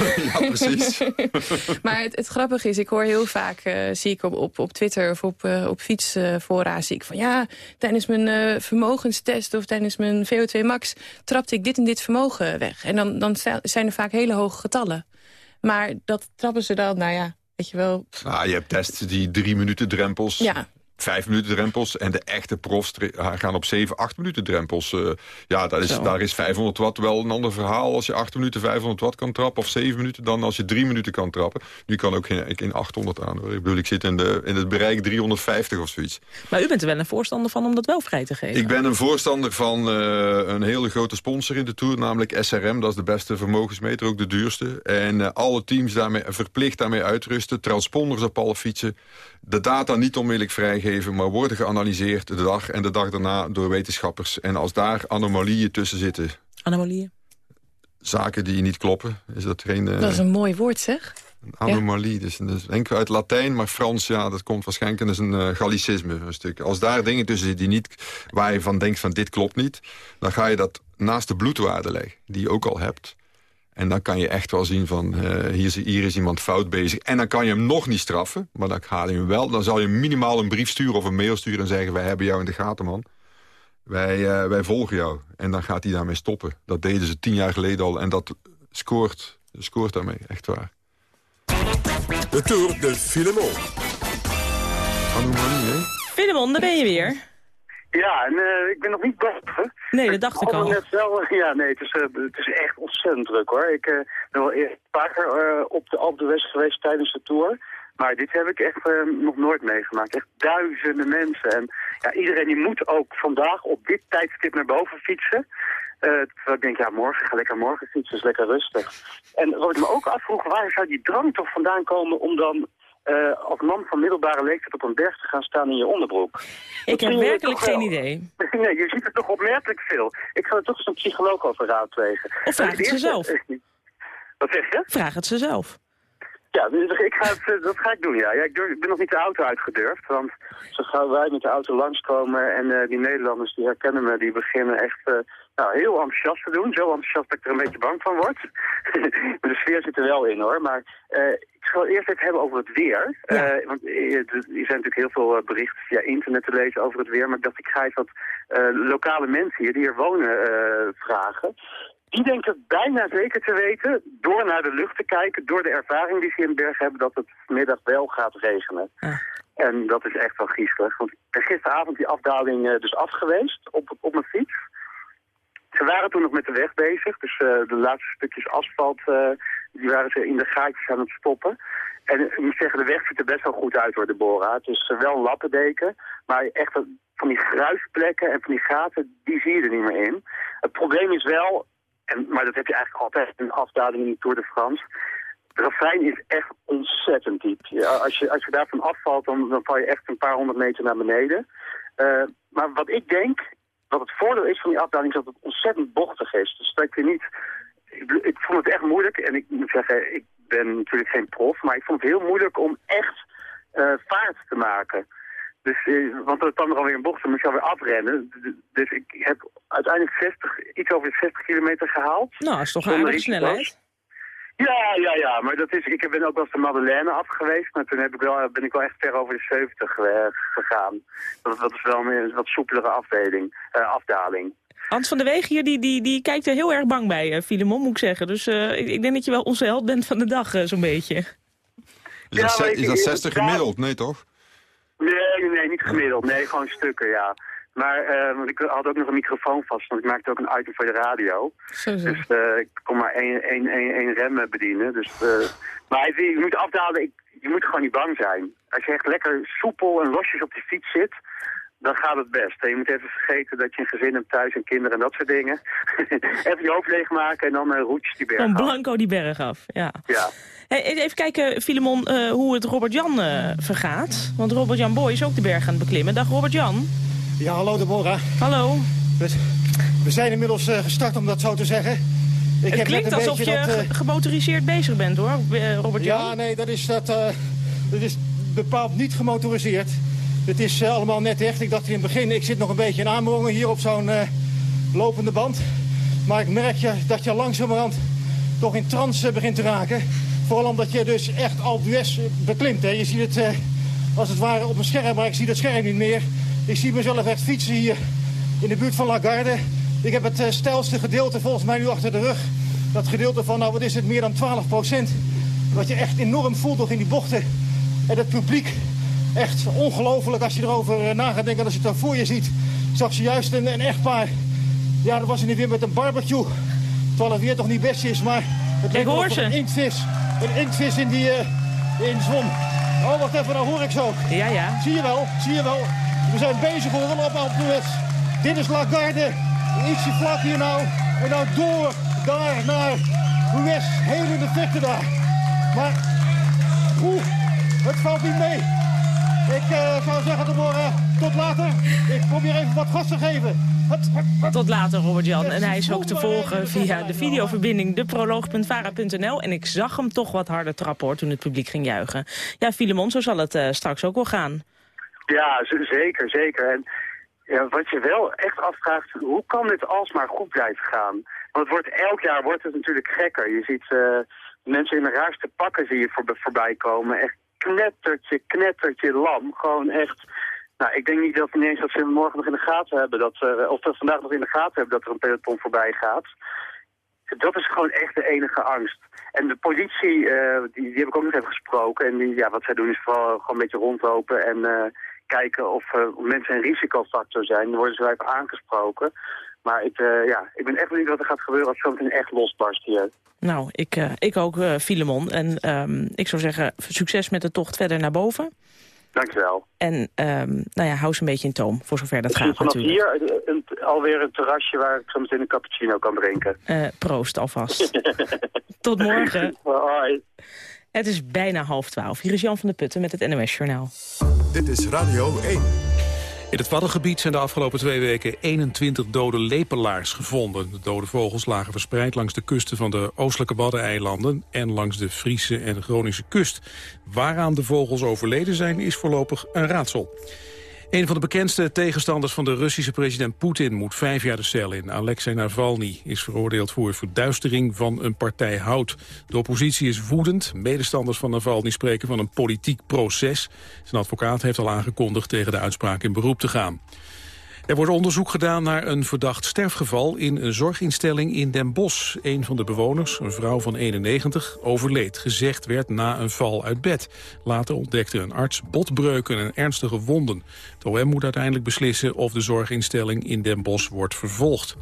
precies. maar het, het, grappige is, ik hoor heel vaak, zie ik op, op, op Twitter of op, op fietsfora, zie ik van ja, tijdens mijn vermogenstest of tijdens mijn VO2 max trapte ik dit en dit vermogen weg. En dan, dan zijn er vaak hele hoge getallen. Maar dat trappen ze dan, nou ja, Weet je wel. Ah, je hebt tests die drie minuten drempels. Ja vijf minuten drempels. En de echte profs gaan op zeven, acht minuten drempels. Uh, ja, dat is, daar is 500 watt wel een ander verhaal. Als je acht minuten 500 watt kan trappen, of zeven minuten... dan als je drie minuten kan trappen. Nu kan ook geen, in 800 aan. Ik bedoel, ik zit in, de, in het bereik 350 of zoiets. Maar u bent er wel een voorstander van om dat wel vrij te geven? Ik ben een voorstander van uh, een hele grote sponsor in de Tour... namelijk SRM, dat is de beste vermogensmeter, ook de duurste. En uh, alle teams daarmee verplicht daarmee uitrusten. Transponders op alle fietsen. De data niet onmiddellijk vrijgeven maar worden geanalyseerd de dag en de dag daarna door wetenschappers. En als daar anomalieën tussen zitten... Anomalieën? Zaken die niet kloppen. Is dat geen... Dat is een mooi woord, zeg. Een anomalie, dus, dus denk uit Latijn, maar Frans, ja, dat komt waarschijnlijk... dat is een uh, Gallicisme, een stuk. Als daar dingen tussen zitten die niet, waar je van denkt van dit klopt niet... dan ga je dat naast de bloedwaarde leggen, die je ook al hebt. En dan kan je echt wel zien van, uh, hier, is, hier, is, iemand fout bezig. En dan kan je hem nog niet straffen, maar dan haal je hem wel. Dan zal je minimaal een brief sturen of een mail sturen en zeggen... wij hebben jou in de gaten, man. Wij, uh, wij volgen jou. En dan gaat hij daarmee stoppen. Dat deden ze tien jaar geleden al. En dat scoort, scoort daarmee, echt waar. De Tour de Filemon. Anomalie, hè? Filemon, daar ben je weer. Ja, en uh, ik ben nog niet boven. Nee, dat dacht ik al. Net wel, ja, nee, het is, uh, het is echt ontzettend druk hoor. Ik uh, ben wel een paar keer op de Alpe West geweest tijdens de tour. Maar dit heb ik echt nog nooit meegemaakt. Echt duizenden mensen. En ja, iedereen die moet ook vandaag op dit tijdstip naar boven fietsen. Uh, ik denk, ja, morgen, ga lekker morgen fietsen, is lekker rustig. En wat ik me ook afvroeg, waar zou die drang toch vandaan komen om dan eh, als man van middelbare leeftijd op een berg te gaan staan in je onderbroek? Ik heb werkelijk geen idee. Nee, je ziet er toch opmerkelijk veel. Ik zou er toch eens een psycholoog over raadplegen. Of vraag het ze zelf. Wat zeg je? Vraag het ze zelf. Ja, dus ik ga het, eh, dat ga ik doen, ja. ja ik, durf, ik ben nog niet de auto uitgedurfd, want zo gauw wij met de auto langskomen en uh, die Nederlanders die herkennen me, die beginnen echt uh, nou, heel enthousiast te doen. Zo enthousiast dat ik er een beetje bang van word. de sfeer zit er wel in hoor. Maar ik zal eerst even hebben over het weer. Ja. want er zijn natuurlijk heel veel berichten via internet te lezen over het weer. Maar ik dacht, ik ga eens wat lokale mensen hier die hier wonen vragen. Die denken bijna zeker te weten, door naar de lucht te kijken, door de ervaring die ze in berg hebben, dat het vanmiddag wel gaat regenen. En dat is echt wel griezelig. Want ik ben gisteravond die afdaling uh, dus af geweest op, op mijn fiets. Ze waren toen nog met de weg bezig, dus uh, de laatste stukjes asfalt, uh, die waren ze in de gaatjes aan het stoppen. En ik moet zeggen, de weg ziet er best wel goed uit door de Bora. Het is wel een lappendeken, maar echt van die gruisplekken en van die gaten, die zie je er niet meer in. Het probleem is wel, en, maar dat heb je eigenlijk altijd in afdaling in de Tour de France. De refrein is echt ontzettend diep. Ja, als, je, als je daarvan afvalt, dan, dan val je echt een paar honderd meter naar beneden. Maar wat ik denk, wat het voordeel is van die afdaling, is dat het ontzettend bochtig is. Dus dat je niet... Ik, ik vond het echt moeilijk. En ik moet zeggen, ik ben natuurlijk geen prof, maar ik vond het heel moeilijk om echt uh, vaart te maken. Dus, eh, want er kwam er alweer een bocht, dan moest je alweer afrennen. Dus ik heb uiteindelijk 60, iets over de 60 kilometer gehaald. Nou, dat is toch een aardige snelheid? Ja, ja, ja, maar dat is, ik ben ook wel eens de Madeleine af geweest, maar toen heb ik wel, ben ik wel echt ver over de 70 uh, gegaan. Dat, dat, is wel een wat soepelere afdeling, uh, afdaling. Hans van der Weeg hier, die, die, die kijkt er heel erg bang bij, uh, Filemon, moet ik zeggen. Dus uh, ik, ik, denk dat je wel onze held bent van de dag, zo'n beetje. Is dat, ja, is dat 60 gemiddeld? Nee, toch? Nee, nee, niet gemiddeld. Nee, gewoon stukken, ja. Maar uh, want ik had ook nog een microfoon vast, want ik maakte ook een item voor de radio. Zo, zo. Dus uh, ik kon maar één, één, één, één rem bedienen. Dus, uh, maar je moet afdalen, ik, je moet gewoon niet bang zijn. Als je echt lekker soepel en losjes op die fiets zit, dan gaat het best. En je moet even vergeten dat je een gezin hebt thuis en kinderen en dat soort dingen. even je hoofd leegmaken en dan uh, roetjes die berg Van af. blanco die berg af, ja. Ja. Hey, even kijken, Filemon, uh, hoe het Robert-Jan uh, vergaat. Want Robert-Jan Boy is ook de berg aan het beklimmen. Dag Robert-Jan. Ja, hallo Deborah. Hallo. We, we zijn inmiddels uh, gestart, om dat zo te zeggen. Ik het heb klinkt alsof je dat, gemotoriseerd bezig bent, hoor, Robert-Jan. Ja, nee, dat is, dat, dat is bepaald niet gemotoriseerd. Het is allemaal net echt. Ik dacht in het begin, ik zit nog een beetje in aanmoringen hier op zo'n lopende band. Maar ik merk je, dat je langzamerhand toch in trance begint te raken. Vooral omdat je dus echt Alpe d'Huez beklimt. Hè. Je ziet het als het ware op een scherm, maar ik zie dat scherm niet meer. Ik zie mezelf echt fietsen hier in de buurt van Lagarde. Ik heb het uh, stijlste gedeelte volgens mij nu achter de rug. Dat gedeelte van, nou wat is het, meer dan 12 procent. Wat je echt enorm voelt nog in die bochten. En het publiek, echt ongelooflijk als je erover uh, na gaat denken. Als je het dan voor je ziet. Ik zag zojuist een, een echtpaar. Ja, dat was in weer met een barbecue. Terwijl het weer toch niet best is, maar... Het ik hoor ze. Een inktvis. Een inktvis in die uh, in zwom. Oh, wacht even, dan hoor ik zo. Ja, ja. Zie je wel, zie je wel. We zijn bezig hoor, op Alpe Dit is Lagarde. Ietsje vlak hier nou. En dan door, daar naar Hues. Heel in de verte daar. Maar, oeh, het valt niet mee. Ik uh, zou zeggen, Deborah, tot later. Ik probeer even wat gas te geven. Tot later, Robert-Jan. En hij is ook te volgen via de videoverbinding deproloog.vara.nl. En ik zag hem toch wat harder trappen hoor, toen het publiek ging juichen. Ja, Filemon, zo zal het uh, straks ook wel gaan. Ja, zeker, zeker. En ja, wat je wel echt afvraagt, hoe kan dit alsmaar goed blijven gaan? Want het wordt, elk jaar wordt het natuurlijk gekker. Je ziet uh, mensen in de raarste pakken zie je voor, voorbij komen. Echt knettertje, knettertje lam. Gewoon echt nou, ik denk niet dat ineens dat ze morgen nog in de gaten hebben, dat, uh, of dat vandaag nog in de gaten hebben dat er een peloton voorbij gaat. Dat is gewoon echt de enige angst. En de politie, uh, die, die heb ik ook nog even gesproken. En die, ja, wat zij doen is vooral gewoon een beetje rondlopen en kijken of mensen een risicofactor zijn. Dan worden ze wel even aangesproken. Maar ik, ja, ik ben echt benieuwd wat er gaat gebeuren als zometeen echt losbarst hier. Nou, ik, ik ook, Filemon. En um, ik zou zeggen, succes met de tocht verder naar boven. Dankjewel. En um, nou ja, hou ze een beetje in toom, voor zover dat gaat vanaf natuurlijk. hier een, alweer een terrasje waar ik zo meteen een cappuccino kan drinken. Uh, proost alvast. Tot morgen. Hoi. Het is bijna half twaalf. Hier is Jan van der Putten met het NOS Journaal. Dit is Radio 1. In het Waddengebied zijn de afgelopen twee weken 21 dode lepelaars gevonden. De dode vogels lagen verspreid langs de kusten van de oostelijke Waddeneilanden... en langs de Friese en Groningse kust. Waaraan de vogels overleden zijn is voorlopig een raadsel. Een van de bekendste tegenstanders van de Russische president Poetin... moet vijf jaar de cel in. Alexei Navalny is veroordeeld voor verduistering van een partij hout. De oppositie is woedend. Medestanders van Navalny spreken van een politiek proces. Zijn advocaat heeft al aangekondigd tegen de uitspraak in beroep te gaan. Er wordt onderzoek gedaan naar een verdacht sterfgeval in een zorginstelling in Den Bosch. Een van de bewoners, een vrouw van 91, overleed. Gezegd werd na een val uit bed. Later ontdekte een arts botbreuken en ernstige wonden. Het OM moet uiteindelijk beslissen of de zorginstelling in Den Bosch wordt vervolgd.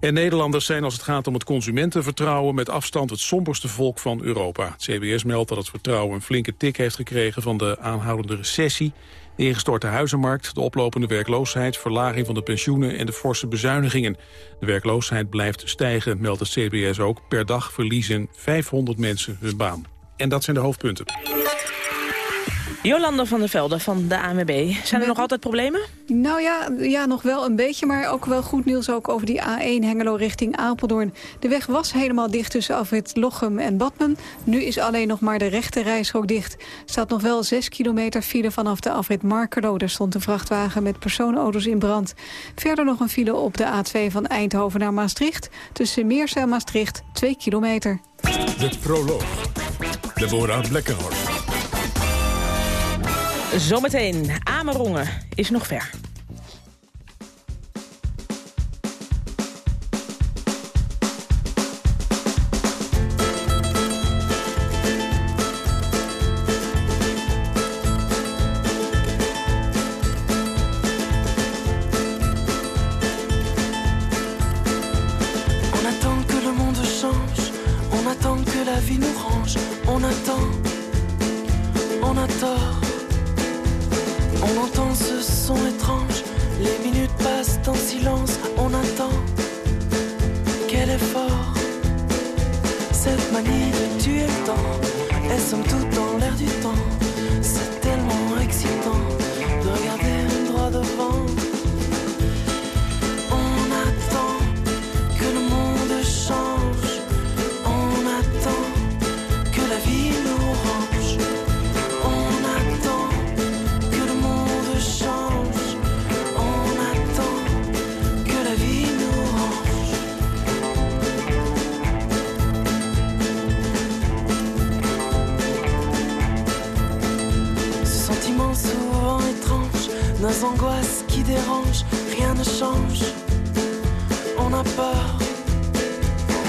En Nederlanders zijn als het gaat om het consumentenvertrouwen... met afstand het somberste volk van Europa. Het CBS meldt dat het vertrouwen een flinke tik heeft gekregen... van de aanhoudende recessie de ingestorte huizenmarkt, de oplopende werkloosheid... verlaging van de pensioenen en de forse bezuinigingen. De werkloosheid blijft stijgen, meldt het CBS ook. Per dag verliezen 500 mensen hun baan. En dat zijn de hoofdpunten. Jolanda van der Velde van de AMB. Zijn er nog altijd problemen? Nou ja, ja, nog wel een beetje, maar ook wel goed nieuws ook over die A1 Hengelo richting Apeldoorn. De weg was helemaal dicht tussen afrit Lochem en Badmen. Nu is alleen nog maar de rechte reishok dicht. staat nog wel 6 kilometer file vanaf de afrit Markelo. Daar stond een vrachtwagen met personenauto's in brand. Verder nog een file op de A2 van Eindhoven naar Maastricht. Tussen Meers en Maastricht 2 kilometer. De proloog. Deborah Blekkenhorst. Zometeen, Amerongen is nog ver. On attend que la vie nous range, on attend, on attend. On entend ce son étrange, les minutes passent en silence, on attend. Quel effort, cette manie de tuer le temps, est somme toute dans l'air du temps. Sans angoisse qui dérangent, rien ne change. On a peur.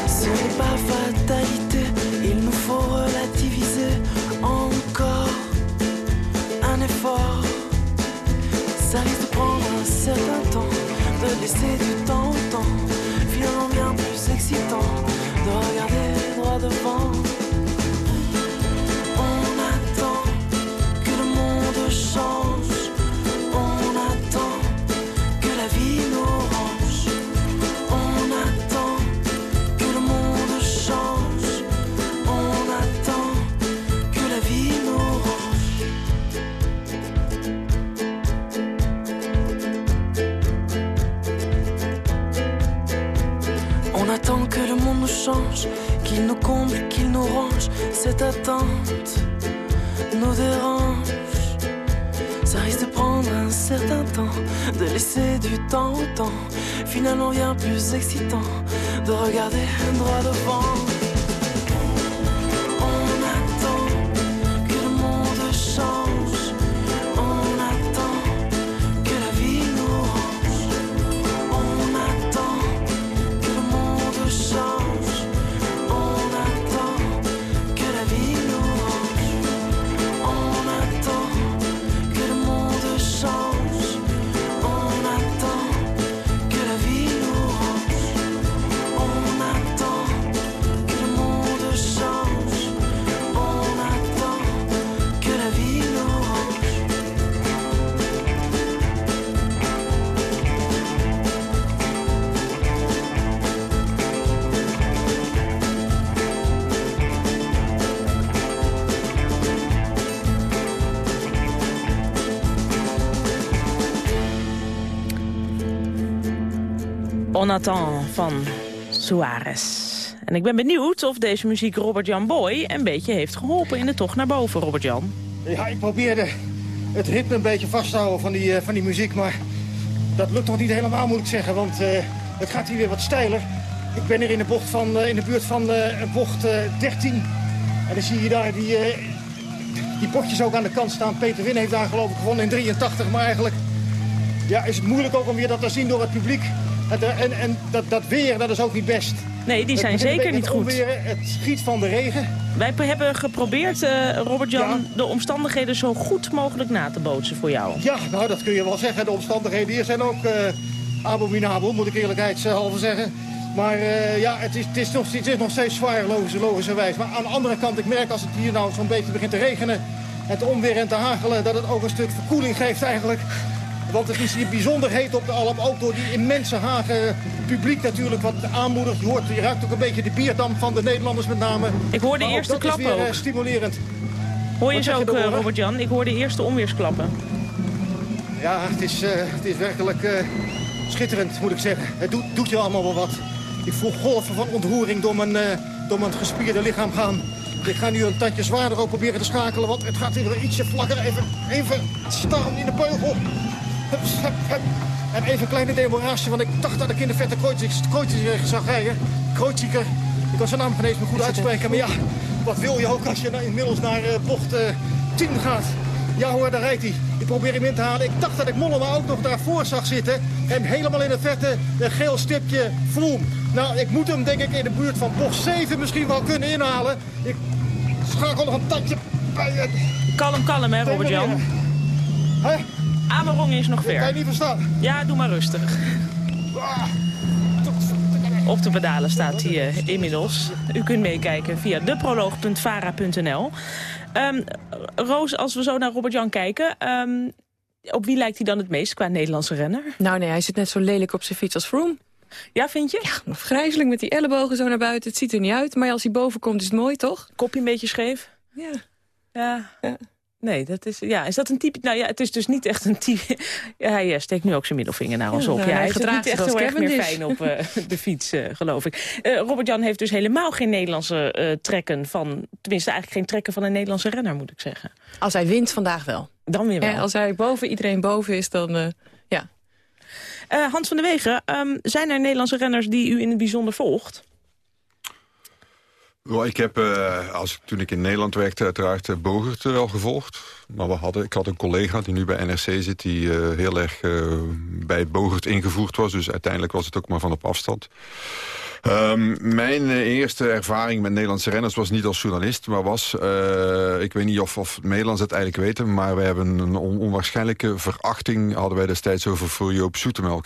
Ce n'est pas fatalité, il nous faut relativiser encore un effort. Ça risque de prendre un certain temps, de laisser du temps au temps. Finalement bien plus excitant de regarder droit devant. nous change, qu'il nous comble, qu'il nous range. Cette attente nous dérange. Ça risque de prendre un certain temps, de laisser du temps au temps. Finalement, rien plus excitant de regarder droit devant. Onatan van Suarez. En ik ben benieuwd of deze muziek Robert-Jan Boy een beetje heeft geholpen in de tocht naar boven, Robert-Jan. Ja, ik probeerde het ritme een beetje vast te houden van die, uh, van die muziek, maar dat lukt nog niet helemaal, moet ik zeggen, want uh, het gaat hier weer wat steiler. Ik ben hier in de, bocht van, uh, in de buurt van bocht 13. En dan zie je daar die, die potjes ook aan de kant staan. Peter Win heeft daar geloof ik gewonnen in 83, maar eigenlijk ja, is het moeilijk ook om weer dat te zien door het publiek. En, en, en dat, dat weer, dat is ook niet best. Nee, die zijn zeker niet goed. het schiet van de regen. Wij hebben geprobeerd, uh, Robert-Jan, de omstandigheden zo goed mogelijk na te bootsen voor jou. Ja, nou dat kun je wel zeggen. De omstandigheden hier zijn ook uh, abominabel, moet ik eerlijkheidshalve zeggen. Maar uh, ja, het is, het, is nog, het is nog steeds zwaar, logisch, logischerwijs. Maar aan de andere kant, ik merk als het hier nou zo'n beetje begint te regenen... het onweer en te hagelen, dat het ook een stuk verkoeling geeft eigenlijk. Want het is hier bijzonder heet op de Alp. Ook door die immense hagen publiek natuurlijk wat aanmoedigt. Je, hoort, je ruikt ook een beetje de bierdamp van de Nederlanders met name. Ik hoor de eerste klappen ook. Dat is weer stimulerend. Hoor je ze ook, uh, Robert-Jan? Ik hoor de eerste onweersklappen. Ja, het is, uh, het is werkelijk uh, schitterend, moet ik zeggen. Het doet, doet je allemaal wel wat. Ik voel golven van ontroering door mijn, door mijn gespierde lichaam gaan. Ik ga nu een tandje zwaarder ook proberen te schakelen, want het gaat weer ietsje vlakker. Even, even staan in de beugel. En even een kleine demoratie, want ik dacht dat ik in de vette Kreuziger zag rijden. Kreuziger, ik kan zijn naam geen eens meer goed uitspreken. Maar ja, wat wil je ook als je inmiddels naar uh, bocht uh, eh, 10 gaat? Ja hoor, daar rijdt hij. Ik probeer hem in te halen. Ik dacht dat ik Mollema ook nog daarvoor zag zitten. En helemaal in het vette, een geel stipje vloem. Nou, ik moet hem denk ik in de buurt van bocht 7 misschien wel kunnen inhalen. Ik schakel nog een tandje bij Kalm, kalm hè, Robert-Jan. Amerong is nog ver. kan je niet verstaan. Ja, doe maar rustig. Op de pedalen staat hij uh, inmiddels. U kunt meekijken via deproloog.vara.nl. Um, Roos, als we zo naar Robert-Jan kijken... Um, op wie lijkt hij dan het meest qua Nederlandse renner? Nou nee, hij zit net zo lelijk op zijn fiets als Froome. Ja, vind je? Ja, vreselijk met die ellebogen zo naar buiten. Het ziet er niet uit, maar als hij boven komt is het mooi, toch? Kopje een beetje scheef? Ja. Ja. ja. Nee, dat is, ja, is dat een type... Nou ja, het is dus niet echt een type... Ja, hij steekt nu ook zijn middelvinger naar ons op. Ja, hij, hij niet echt meer fijn op uh, de fiets, uh, geloof ik. Uh, Robert-Jan heeft dus helemaal geen Nederlandse trekken van... Tenminste, eigenlijk geen trekken van een Nederlandse renner, moet ik zeggen. Als hij wint vandaag wel. Dan weer wel. als hij boven iedereen boven is, dan... ja. Hans van der Wegen, um, zijn er Nederlandse renners die u in het bijzonder volgt? Well, ik heb, uh, als, toen ik in Nederland werkte, uiteraard uh, Bogert wel gevolgd. Maar we hadden, ik had een collega die nu bij NRC zit... die heel erg bij Bogert ingevoerd was. Dus uiteindelijk was het ook maar van op afstand. Um, mijn eerste ervaring met Nederlandse renners was niet als journalist... maar was, ik weet niet of, of Nederlands het eigenlijk weten... maar we hebben een on onwaarschijnlijke verachting... hadden wij destijds over voor Joop Zoetemelk.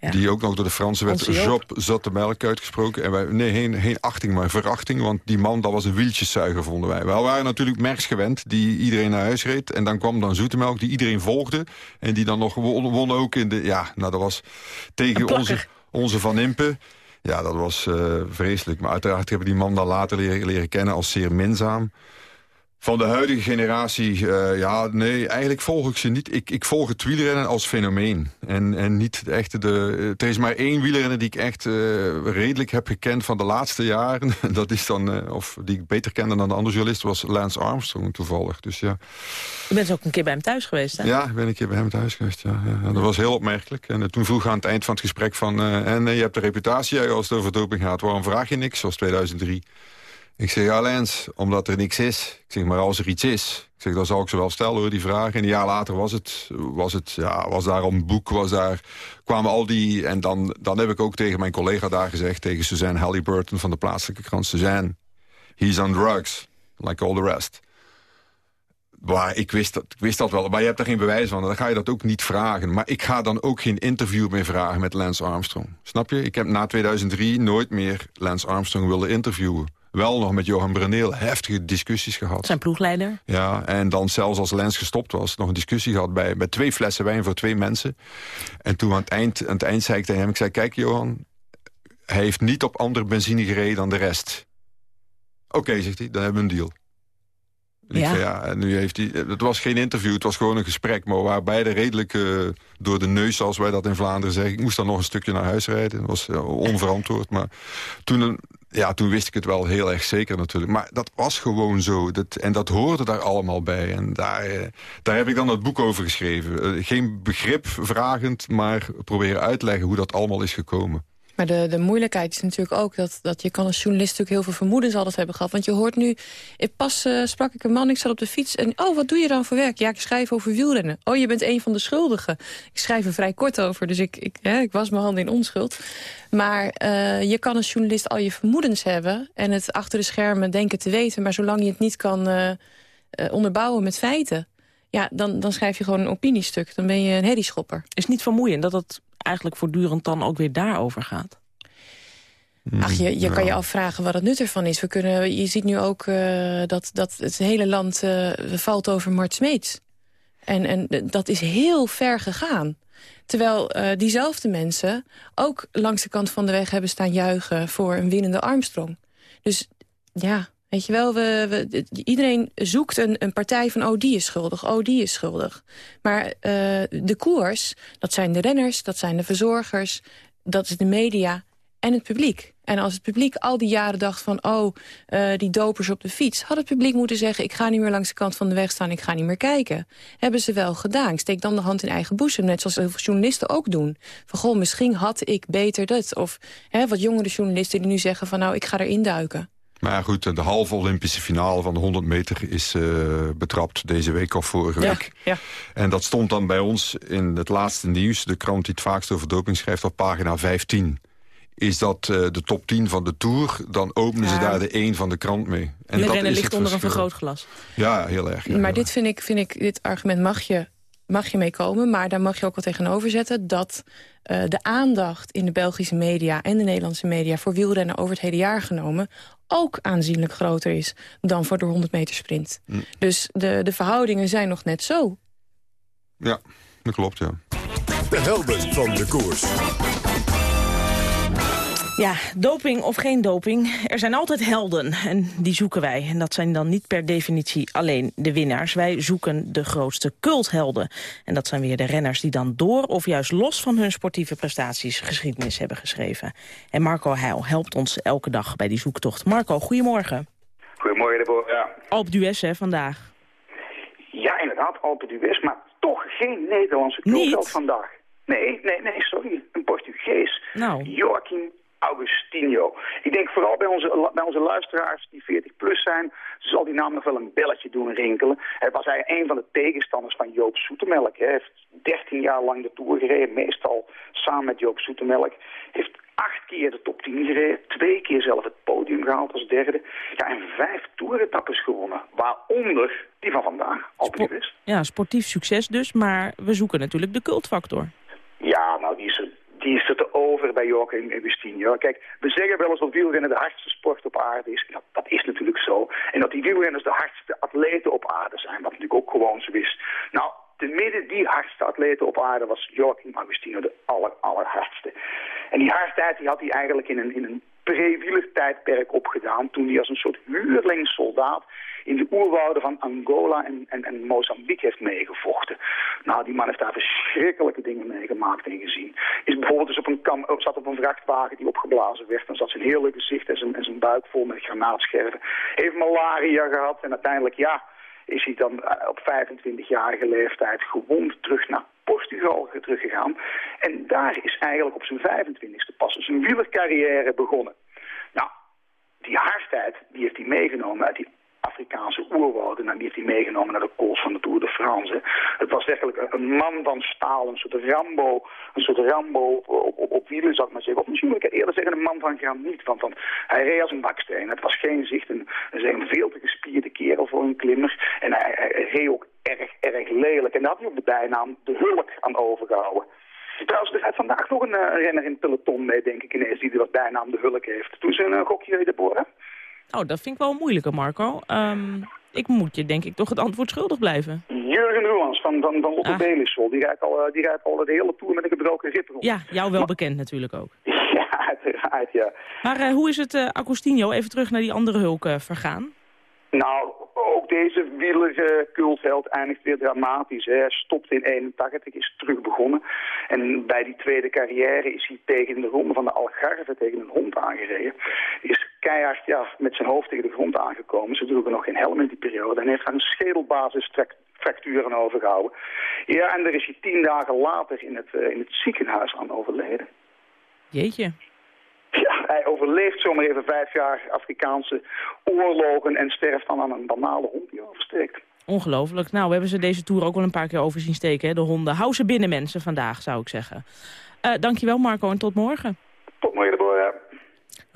Die ook nog door de Fransen werd Job zotte melk uitgesproken. En wij, nee, geen, geen achting, maar verachting. Want die man, dat was een wieltjeszuiger, vonden wij. We waren natuurlijk Merks gewend, die iedereen naar huis reed. En dan kwam dan Zoetemelk, die iedereen volgde. En die dan nog won, won ook in de... Ja, nou, dat was tegen onze, onze Van Impe. Ja, dat was uh, vreselijk. Maar uiteraard hebben die man dan later leren, leren kennen als zeer minzaam. Van de huidige generatie, uh, ja, nee, eigenlijk volg ik ze niet. Ik, ik volg het wielrennen als fenomeen. En, en niet echt de... Er is maar één wielrenner die ik echt uh, redelijk heb gekend van de laatste jaren. Dat is dan, uh, of die ik beter kende dan de andere journalist, was Lance Armstrong toevallig. Dus ja. Je bent ook een keer bij hem thuis geweest, hè? Ja, ik ben een keer bij hem thuis geweest, ja. ja. Dat was heel opmerkelijk. En toen vroeg aan het eind van het gesprek van... en je hebt de reputatie als het over doping gaat. Waarom vraag je niks, zoals 2003? Ik zeg, ja Lens, omdat er niks is. Ik zeg, maar als er iets is. Ik zeg, dan zal ik ze wel stellen hoor, die vraag. En een jaar later was het, was het, ja, was daar een boek, was daar, kwamen al die... En dan, dan heb ik ook tegen mijn collega daar gezegd, tegen Suzanne Halliburton van de plaatselijke krant. Suzanne, he's on drugs, like all the rest. Maar ik wist, dat, ik wist dat wel, maar je hebt er geen bewijs van. Dan ga je dat ook niet vragen. Maar ik ga dan ook geen interview meer vragen met Lance Armstrong. Snap je? Ik heb na 2003 nooit meer Lance Armstrong willen interviewen wel nog met Johan Breneel heftige discussies gehad. Zijn ploegleider. Ja, en dan zelfs als Lens gestopt was... nog een discussie gehad bij, bij twee flessen wijn voor twee mensen. En toen aan het, eind, aan het eind zei ik tegen hem... ik zei, kijk Johan, hij heeft niet op andere benzine gereden dan de rest. Oké, zegt hij, dan hebben we een deal. En ja. ja, en nu heeft hij, het was geen interview, het was gewoon een gesprek... maar waar beide redelijk uh, door de neus, zoals wij dat in Vlaanderen zeggen... ik moest dan nog een stukje naar huis rijden, dat was uh, onverantwoord. Maar toen, ja, toen wist ik het wel heel erg zeker natuurlijk. Maar dat was gewoon zo, dat, en dat hoorde daar allemaal bij. En daar, uh, daar heb ik dan het boek over geschreven. geen begrip vragend, maar proberen uitleggen hoe dat allemaal is gekomen. Maar de, de moeilijkheid is natuurlijk ook dat, dat je kan als journalist natuurlijk heel veel vermoedens altijd hebben gehad. Want je hoort nu, pas uh, sprak ik een man, ik zat op de fiets en oh, wat doe je dan voor werk? Ja, ik schrijf over wielrennen. Oh, je bent een van de schuldigen. Ik schrijf er vrij kort over, dus ik, ik, hè, ik was mijn handen in onschuld. Maar uh, je kan als journalist al je vermoedens hebben en het achter de schermen denken te weten. Maar zolang je het niet kan uh, onderbouwen met feiten, ja, dan, dan schrijf je gewoon een opiniestuk. Dan ben je een herrieschopper. Is niet vermoeiend dat het eigenlijk voortdurend dan ook weer daarover gaat? Ach, je, je kan je afvragen wat het nut ervan is. We kunnen, je ziet nu ook uh, dat, dat het hele land uh, valt over Mart Smeets. En, en dat is heel ver gegaan. Terwijl uh, diezelfde mensen ook langs de kant van de weg hebben staan juichen... voor een winnende Armstrong. Dus ja, Weet je wel, we, we, iedereen zoekt een, een partij van... oh, die is schuldig, oh, die is schuldig. Maar uh, de koers, dat zijn de renners, dat zijn de verzorgers... dat is de media en het publiek. En als het publiek al die jaren dacht van... oh, uh, die dopers op de fiets... had het publiek moeten zeggen... ik ga niet meer langs de kant van de weg staan, ik ga niet meer kijken. Hebben ze wel gedaan. Steek dan de hand in eigen boezem, net zoals journalisten ook doen. Van, goh, misschien had ik beter dat. Of hè, wat jongere journalisten die nu zeggen van... nou, ik ga erin duiken. Maar goed, de halve Olympische finale van de 100 meter is uh, betrapt deze week of vorige ja, week. Ja. En dat stond dan bij ons in het laatste nieuws, de krant die het vaakst over doping schrijft, op pagina 15. Is dat uh, de top 10 van de Tour, dan openen ja. ze daar de 1 van de krant mee. En dat rennen ligt onder een vergrootglas. Ja, heel erg. Ja, maar dit, vind ik, vind ik, dit argument mag je mag je mee komen, maar daar mag je ook wel tegenover zetten... dat uh, de aandacht in de Belgische media en de Nederlandse media... voor wielrennen over het hele jaar genomen ook aanzienlijk groter is dan voor de 100 meter sprint. Mm. Dus de, de verhoudingen zijn nog net zo. Ja, dat klopt, ja. De helden van de koers. Ja, doping of geen doping, er zijn altijd helden en die zoeken wij. En dat zijn dan niet per definitie alleen de winnaars. Wij zoeken de grootste culthelden. En dat zijn weer de renners die dan door of juist los van hun sportieve prestaties geschiedenis hebben geschreven. En Marco Heil helpt ons elke dag bij die zoektocht. Marco, goedemorgen. Goedemorgen, Deborah. Ja. Alpe d'Huez, hè, vandaag. Ja, inderdaad, Alpe d'Huez, maar toch geen Nederlandse cultheld vandaag. Nee, nee, nee, sorry. Een Portugees. Nou. Joachim Augustinho. Ik denk vooral bij onze, bij onze luisteraars die 40 plus zijn, zal die naam nog wel een belletje doen rinkelen. Hij was eigenlijk een van de tegenstanders van Joop Zoetemelk. Hij heeft 13 jaar lang de Tour gereden, meestal samen met Joop Zoetemelk. Heeft acht keer de top 10 gereden, twee keer zelf het podium gehaald als derde. Ja, en vijf toeretappes gewonnen, waaronder die van vandaag, Alpe Ja, sportief succes dus, maar we zoeken natuurlijk de cultfactor. Die te over bij Joachim Agustinho. Kijk, we zeggen wel eens dat wielrennen de hardste sport op aarde is. Dat, is natuurlijk zo. En dat die wielrenners de hardste atleten op aarde zijn, wat natuurlijk ook gewoon zo is. Nou, te midden die hardste atleten op aarde was Joachim Agustinho de aller, allerhardste. En die hardheid die had hij eigenlijk in een, in een pre-wielertijdperk opgedaan... toen hij als een soort huurlingssoldaat in de oerwouden van Angola en, en, en Mozambique heeft meegevochten. Nou, die man heeft daar verschrikkelijke dingen meegemaakt en gezien. Is bijvoorbeeld dus op een zat op een vrachtwagen die opgeblazen werd. Dan zat zijn hele gezicht en zijn, en zijn buik vol met granaatscherven. Heeft malaria gehad en uiteindelijk, ja, is hij dan eh, op 25-jarige leeftijd gewond terug naar Portugal teruggegaan. En daar is eigenlijk op zijn 25e pas zijn wielercarrière begonnen. Nou, die hardheid die heeft hij meegenomen uit die Afrikaanse oerwouden. En nou, die heeft hij meegenomen naar de kools van de Tour de France. Het was werkelijk een man van staal, een soort Rambo, een soort Rambo op, wielen, zou ik maar zeggen. Of misschien moet ik eerder zeggen een man van graniet, want, want hij reed als een baksteen. Het was geen zicht, een, een veel te gespierde kerel voor een klimmer. En hij, hij reed ook erg, erg lelijk. En daar had hij ook de bijnaam de hulk aan overgehouden. Trouwens, er gaat vandaag nog een uh, renner in het peloton mee, denk ik ineens, die wat bijnaam de hulk heeft. Toen ze een uh, gokje, Deborah? Oh, dat vind ik wel moeilijker, Marco. Um, ik moet je denk ik toch het antwoord schuldig blijven. Jurgen Roelans van, van, van Lotte ah. Belisol. Die rijdt, al, die rijdt al de hele tour met een gebroken rib rond. Ja, jou wel maar... bekend natuurlijk ook. Ja, uiteraard, ja. Maar uh, hoe is het uh, Agostinho, even terug naar die andere hulk, uh, vergaan? Nou, ook deze wielercultheld eindigt weer dramatisch. Hè. Hij stopt in 81, is terug begonnen. En bij die tweede carrière is hij tegen de ronde van de Algarve tegen een hond aangereden. Is ja, met zijn hoofd tegen de grond aangekomen. Ze droegen nog geen helm in die periode. En heeft daar een schedelbasisfractuur aan overgehouden. Ja, en daar is hij tien dagen later in het, uh, in het ziekenhuis aan overleden. Jeetje. Ja, hij overleeft zomaar even vijf jaar Afrikaanse oorlogen en sterft dan aan een banale hond die oversteekt. Ongelooflijk. Nou, we hebben ze deze tour ook wel een paar keer over zien steken, hè, de honden. Hou ze binnen, mensen, vandaag, zou ik zeggen. Uh, dankjewel, Marco, en tot morgen. Tot morgen, Deborah.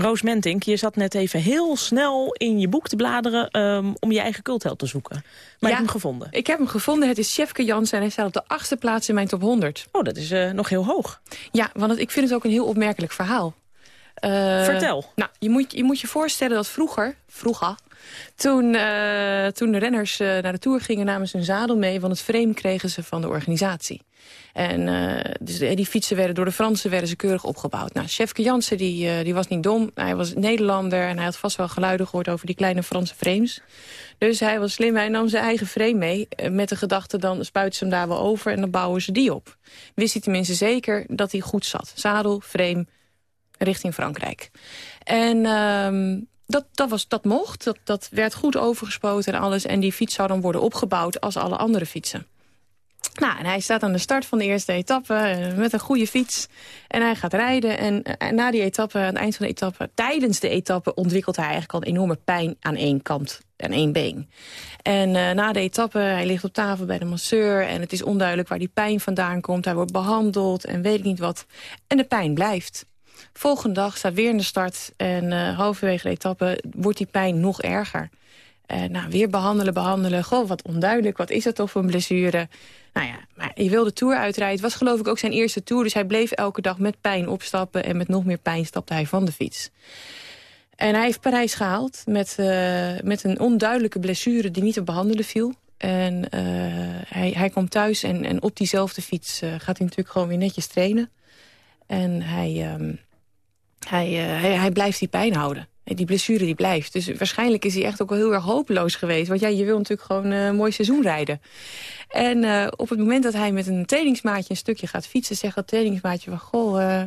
Roos Mentink, je zat net even heel snel in je boek te bladeren... Um, om je eigen cultheld te zoeken. Maar ja, je hebt hem gevonden. Ik heb hem gevonden. Het is Chefke Jansen en hij staat op de achtste plaats in mijn top 100. Oh, dat is uh, nog heel hoog. Ja, want ik vind het ook een heel opmerkelijk verhaal. Uh, Vertel. Nou, je moet, je moet je voorstellen dat vroeger, vroeger toen, uh, toen de renners naar de Tour gingen namen ze een zadel mee... want het frame kregen ze van de organisatie. En uh, dus die fietsen werden door de Fransen werden ze keurig opgebouwd. Nou, Chefke Jansen die, die was niet dom. Hij was Nederlander en hij had vast wel geluiden gehoord... over die kleine Franse frames. Dus hij was slim. Hij nam zijn eigen frame mee. Met de gedachte dan spuiten ze hem daar wel over... en dan bouwen ze die op. Wist hij tenminste zeker dat hij goed zat. Zadel, frame, richting Frankrijk. En um, dat, dat, was, dat mocht, dat, dat werd goed overgespoten en alles. En die fiets zou dan worden opgebouwd als alle andere fietsen. Nou, en hij staat aan de start van de eerste etappe eh, met een goede fiets. En hij gaat rijden. En, en, na die etappe, aan het eind van de etappe, tijdens de etappe... ontwikkelt hij eigenlijk al een enorme pijn aan één kant en één been. En uh, na de etappe, hij ligt op tafel bij de masseur... en het is onduidelijk waar die pijn vandaan komt. Hij wordt behandeld en weet ik niet wat. En de pijn blijft. Volgende dag staat weer in de start en halverwege de etappe wordt die pijn nog erger. Uh, nou, weer behandelen, behandelen. Goh, wat onduidelijk. Wat is dat toch voor een blessure? Nou ja, maar je wilde de Tour uitrijden. Het was geloof ik ook zijn eerste Tour. Dus hij bleef elke dag met pijn opstappen. En met nog meer pijn stapte hij van de fiets. En hij heeft Parijs gehaald met, uh, met een onduidelijke blessure die niet te behandelen viel. En uh, hij, hij komt thuis en, en op diezelfde fiets gaat hij natuurlijk gewoon weer netjes trainen. En hij, um, hij, hij, hij, blijft die pijn houden. Die blessure die blijft. Dus waarschijnlijk is hij echt ook wel heel erg hopeloos geweest. Want ja, je wil natuurlijk gewoon uh, een mooi seizoen rijden. En uh, op het moment dat hij met een trainingsmaatje een stukje gaat fietsen... zegt dat trainingsmaatje van... Goh,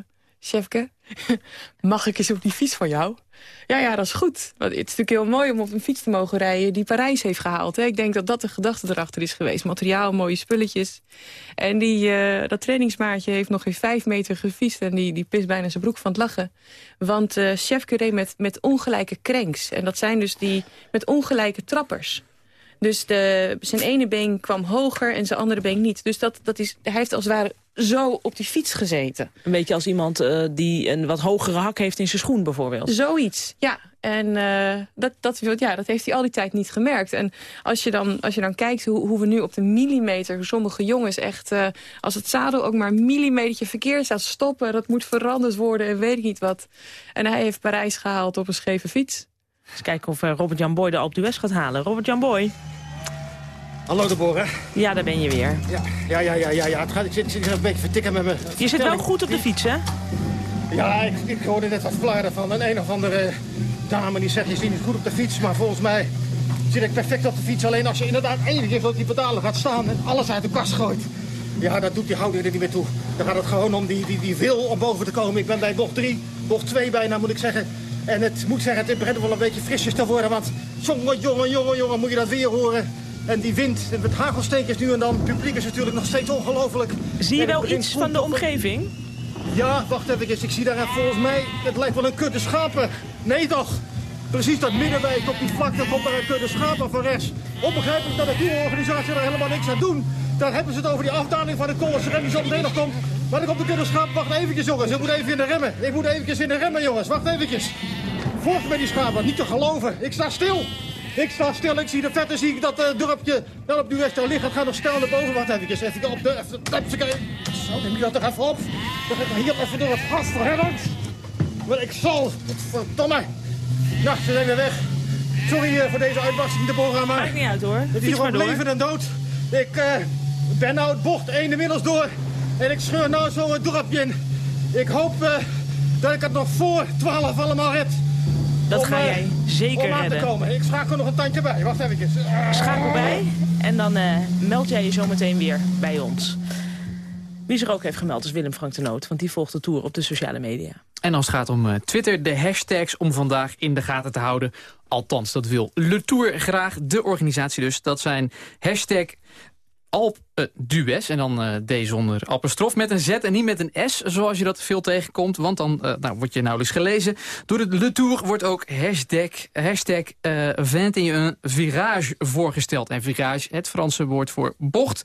Chefke, mag ik eens op die fiets van jou? Ja, ja, dat is goed. Want het is natuurlijk heel mooi om op een fiets te mogen rijden... die Parijs heeft gehaald. Hè. Ik denk dat dat de gedachte erachter is geweest. Materiaal, mooie spulletjes. En die, uh, dat trainingsmaatje heeft nog geen vijf meter gefietst... en die, die pist bijna zijn broek van het lachen. Want uh, Chefke reed met, met ongelijke cranks. En dat zijn dus die met ongelijke trappers. Dus de, zijn ene been kwam hoger en zijn andere been niet. Dus dat, dat is, hij heeft als het ware zo op die fiets gezeten. Een beetje als iemand uh, die een wat hogere hak heeft in zijn schoen bijvoorbeeld. Zoiets, ja. En uh, dat, dat, ja, dat heeft hij al die tijd niet gemerkt. En als je dan, als je dan kijkt hoe, hoe we nu op de millimeter... sommige jongens echt, uh, als het zadel ook maar een millimetertje verkeerd staat stoppen... dat moet veranderd worden en weet ik niet wat. En hij heeft Parijs gehaald op een scheve fiets. Eens kijken of Robert-Jan Boy de Alpe d'Huez gaat halen. Robert-Jan Boy. Hallo Deborah. Ja, daar ben je weer. Ja, ja, ja, ja, ja. ja. Het gaat, ik, zit, zit een beetje vertikken met me. Je zit wel goed op de fiets, hè? Ja, ik, ik hoorde net wat flarden van een een of andere dame die zegt... je zit niet goed op de fiets, maar volgens mij zit ik perfect op de fiets. Alleen als je inderdaad één keer op die pedalen gaat staan en alles uit de kast gooit... Ja, dat doet die houding er niet meer toe. Dan gaat het gewoon om die, die, die wil om boven te komen. Ik ben bij bocht 3, bocht 2 bijna, moet ik zeggen. En het moet zeggen, het begint wel een beetje frisjes te worden. Want jongen, jongen, jongen, jongen, moet je dat weer horen. En die wind, met hagelstekens nu en dan. Het publiek is natuurlijk nog steeds ongelooflijk. Zie je wel iets van de omgeving? Ja, wacht even. Ik zie daar volgens mij, het lijkt wel een kudde schapen. Nee toch? Precies dat middenwijk op die vlakte komt daar een kudde schapen van rechts. Onbegrijpelijk dat de tourorganisatie er helemaal niks aan doen. Daar hebben ze het over die afdaling van de Kollense die zo meteen nog komt. Maar dan komt de kudde schapen. Wacht eventjes jongens, ik moet even in de remmen. Ik moet eventjes in de remmen jongens, wacht eventjes. Voort met die schapen, niet te geloven. Ik sta stil. Ik sta stil, ik zie de vette, zie ik dat uh, dorpje wel op de west daar ligt. Het gaat nog snel naar boven. Wacht even, even op de... Even, zo, neem je dat toch even op. Dan ga ik hier even door het gas verhellend. Maar ik zal... Verdomme. Nou, ze zijn weer weg. Sorry uh, voor deze uitbarsting, de maar... Maakt niet uit, hoor. Het is gewoon leven en dood. Ik uh, ben nou het bocht 1 inmiddels door. En ik scheur nou zo het dorpje in. Ik hoop dat ik het nog voor 12 allemaal red. Dat om, ga eh, jij zeker om aan te redden. komen. Ik schakel nog een tandje bij. Wacht even. Schakel bij en dan eh, meld jij je zometeen weer bij ons. Wie zich ook heeft gemeld is Willem Frank de Noot, want die volgt de tour op de sociale media. En als het gaat om eh, Twitter, de hashtags om vandaag in de gaten te houden. Althans, dat wil Le Tour graag, de organisatie dus. Dat zijn hashtag Alp eh, Dues en dan eh, D zonder apostrof met een Z en niet met een S, zoals je dat veel tegenkomt. Want dan eh, nou, word je nauwelijks gelezen. Door Le Tour wordt ook hashtag, hashtag eh 21 virage voorgesteld. En virage, het Franse woord voor bocht.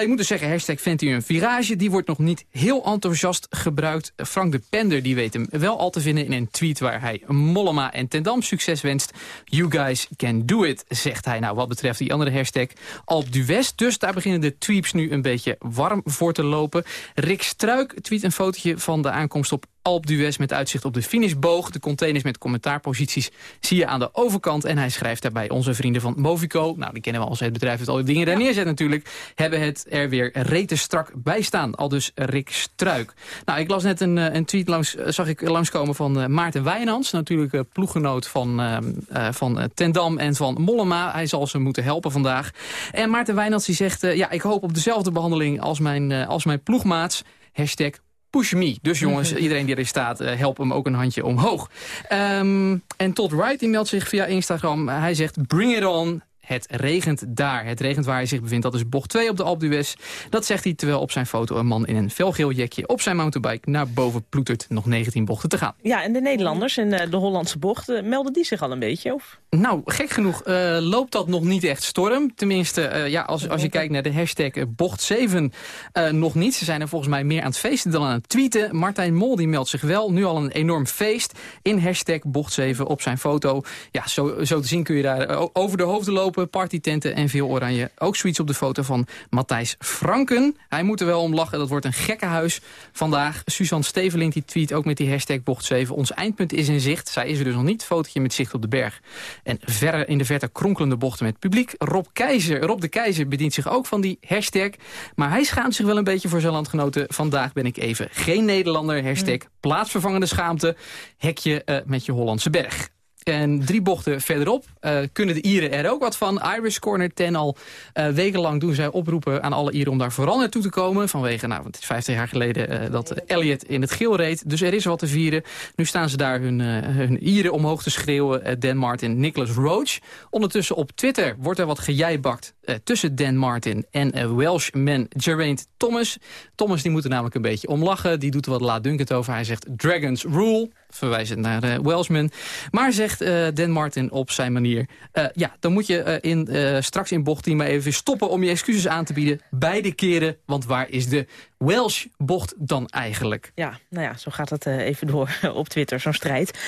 Ik moet dus zeggen, hashtag 21 virage, die wordt nog niet heel enthousiast gebruikt. Frank de Pender die weet hem wel al te vinden in een tweet waar hij Mollema en Tendam succes wenst. You guys can do it, zegt hij. Nou, wat betreft die andere hashtag Alp d'Huez. Dus daar beginnen de tweets nu een beetje warm voor te lopen. Rick Struik tweet een fotootje van de aankomst op Alp d'Huez met uitzicht op de finishboog. De containers met commentaarposities zie je aan de overkant. En hij schrijft daarbij onze vrienden van Movico. Nou, die kennen we als het bedrijf dat al die dingen daar neerzet natuurlijk. Hebben het er weer rete strak bij staan. Al dus Rick Struik. Nou, ik las net een, eh, een tweet langs, eh, zag ik langskomen van eh, Maarten Wijnands. Natuurlijk ploeggenoot van, eh, van Tendam en van Mollema. Hij zal ze moeten helpen vandaag. En Maarten Wijnands die zegt... ja, ik hoop op dezelfde behandeling als mijn, eh, als mijn ploegmaats. Hashtag Push me. Dus jongens, iedereen die erin staat, eh, help hem ook een handje omhoog. Ehm, en Todd Wright die meldt zich via Instagram. Hij zegt, bring it on. Het regent daar. Het regent waar hij zich bevindt. Dat is bocht 2 op de Alpe d'Huez. Dat zegt hij terwijl op zijn foto een man in een felgeel jekje op zijn motorbike naar boven ploetert. Nog 19 bochten te gaan. Ja, en de Nederlanders in eh, de Hollandse bocht, eh, melden die zich al een beetje? Of? Nou, gek genoeg eh, loopt dat nog niet echt storm. Tenminste, ja, als, als je kijkt naar de hashtag bocht7 eh, nog niet. Ze zijn er volgens mij meer aan het feesten dan aan het tweeten. Martijn Mol die meldt zich wel. Nu al een enorm feest in hashtag bocht7 op zijn foto. Ja, zo, zo te zien kun je daar over de hoofden lopen. Partytenten en veel oranje. Ook zoiets op de foto van Matthijs Franken. Hij moet er wel om lachen. Dat wordt een gekkenhuis vandaag. Suzanne Stevelink die tweet ook met die hashtag bocht7. Ons eindpunt is in zicht. Zij is er dus nog niet. Fotootje met zicht op de berg. En verder in de verte kronkelende bochten met publiek. Rob, Keizer, Rob de Keizer bedient zich ook van die hashtag. Maar hij schaamt zich wel een beetje voor zijn landgenoten. Vandaag ben ik even geen Nederlander. Hashtag plaatsvervangende schaamte. Hekje eh, met je Hollandse berg. En drie bochten verderop eh, kunnen de Ieren er ook wat van. Irish Corner 10 al eh, wekenlang doen zij oproepen aan alle Ieren om daar vooral naartoe te komen. Vanwege, nou, het is 50 jaar geleden eh, dat Elliot in het geel reed. Dus er is wat te vieren. Nu staan ze daar hun, hun Ieren omhoog te schreeuwen. Dan Martin, Nicholas Roach. Ondertussen op Twitter wordt er wat gejijbakt tussen Dan Martin en Welshman Geraint Thomas. Thomas die moet er namelijk een beetje om lachen. Die doet er wat laatdunkend over. Hij zegt Dragons Rule verwijzend naar uh, Welsman. Maar zegt uh, Dan Martin op zijn manier... Uh, ja, dan moet je in, straks in bocht 10 maar even stoppen om je excuses aan te bieden. Beide keren, want waar is de Welsh bocht dan eigenlijk? Ja, nou ja, zo gaat het even door op Twitter, zo'n strijd.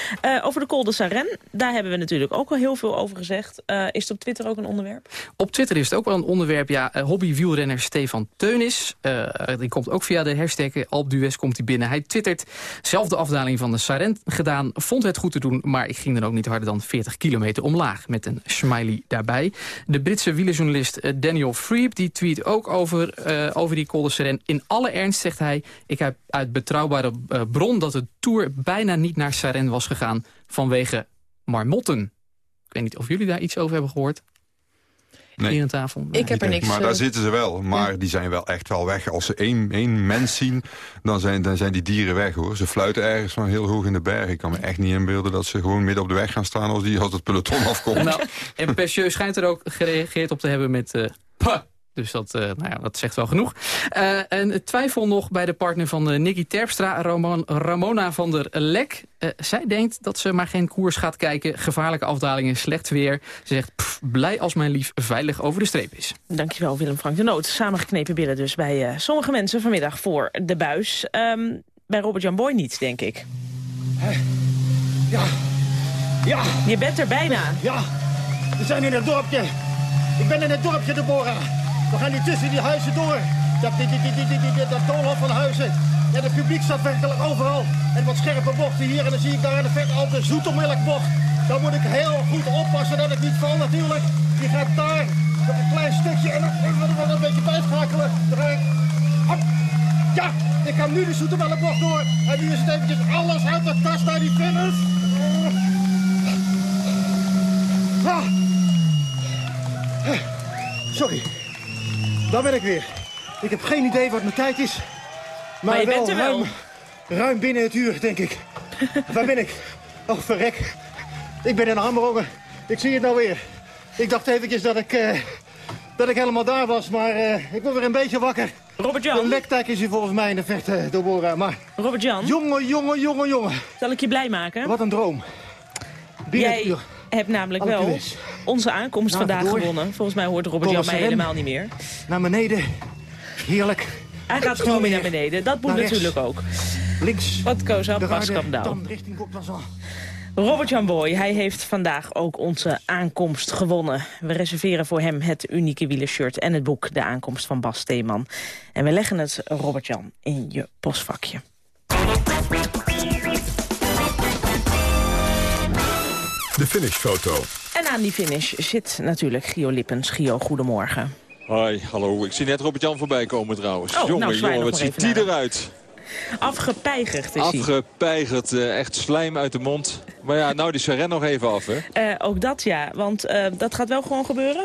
over de Col de Saren, daar hebben we natuurlijk ook al heel veel over gezegd. is het op Twitter ook een onderwerp? Op Twitter is het ook wel een onderwerp. Ja, hobbywielrenner Stefan Teunis. die komt ook via de hashtag Alpdues komt hij binnen. Hij twittert, zelfde afdaling van de Saren gedaan. Vond het goed te doen, maar ik ging dan ook niet harder dan 40 kilometer omlaag. Met een smiley daarbij. De Britse wielerjournalist Daniel Freep die tweet ook over, over die Col de Seren. In alle ernst zegt hij, ik heb uit betrouwbare uh, bron dat de Tour bijna niet naar Saren was gegaan vanwege marmotten. Ik weet niet of jullie daar iets over hebben gehoord. Nee. Hier aan tafel. Ik heb er niks Maar uh, daar zitten ze wel. Maar ja. die zijn wel echt wel weg. Als ze één, één mens zien, dan zijn, dan zijn die dieren weg hoor. Ze fluiten ergens van heel hoog in de berg. Ik kan me echt niet inbeelden dat ze gewoon midden op de weg gaan staan als, die, als het peloton afkomt. Nou, en Percieux schijnt er ook gereageerd op te hebben met... Uh! Dus dat, uh, nou ja, dat zegt wel genoeg. Uh, en twijfel nog bij de partner van uh, Nicky Terpstra, Ramon, Ramona van der Lek. zij denkt dat ze maar geen koers gaat kijken. Gevaarlijke afdalingen, slecht weer. Ze zegt, pff, blij als mijn lief veilig over de streep is. Dankjewel Willem Frank de Noot. Samengeknepen billen dus bij sommige mensen vanmiddag voor de buis. Um, bij Robert-Jan Boy niet, denk ik. Ja, ja. Je bent er bijna. Ja, we zijn in het dorpje. Ik ben in het dorpje, Deborah. We gaan hier tussen die huizen door. Dat, die, die, dat van huizen. Ja, het publiek staat werkelijk overal. En wat scherpe bochten hier. En dan zie ik daar in de vet al de zoetemelkbocht. Dan moet ik heel goed oppassen dat ik niet val natuurlijk. Die gaat daar een klein stukje en dan wel een beetje bijschakelen. Dan Ja, ik ga nu de zoetemelkbocht door. En nu is het eventjes alles uit de kast naar die finish. Ah. Sorry. Daar ben ik weer. Ik heb geen idee wat mijn tijd is. Maar, Maar je wel, bent er wel. Ruim, ruim binnen het uur, denk ik. Waar ben ik? Oh, verrek. Ik ben in Hammerongen. Ik zie het nou weer. Ik dacht eventjes dat ik, eh, dat ik helemaal daar was, maar eh, ik word weer een beetje wakker. Robert-Jan? De lektek is hier volgens mij in de verte, Deborah. Maar Robert-Jan? Jongen, jongen, jongen, jongen. Zal ik je blij maken? Wat een droom. Binnen het uur. Hebt namelijk wel onze aankomst Nou, vandaag door. gewonnen. Volgens mij hoort Robert-Jan Volle mij helemaal niet meer. Naar beneden. Heerlijk. Hij gaat gewoon weer naar beneden. Dat moet Naar rechts. natuurlijk ook. Links. Wat koos De pas Rade, kwam down. dan richting Coquelazan. Robert-Jan Boy, hij heeft vandaag ook onze aankomst gewonnen. We reserveren voor hem het unieke wielershirt en het boek De Aankomst van Bas Steeman. En we leggen het, Robert-Jan, in je postvakje. De finishfoto. En aan die finish zit natuurlijk Gio Lippens. Gio, goedemorgen. Hoi, hallo. Ik zie net Robert-Jan voorbij komen trouwens. Oh, jongen, nou, jongen, nog wat ziet die eruit? Afgepeigerd is hij. Afgepeigerd, eh, echt slijm uit de mond. Maar ja, nou die seren nog even af, hè? Eh, ook dat ja, want eh, dat gaat wel gewoon gebeuren?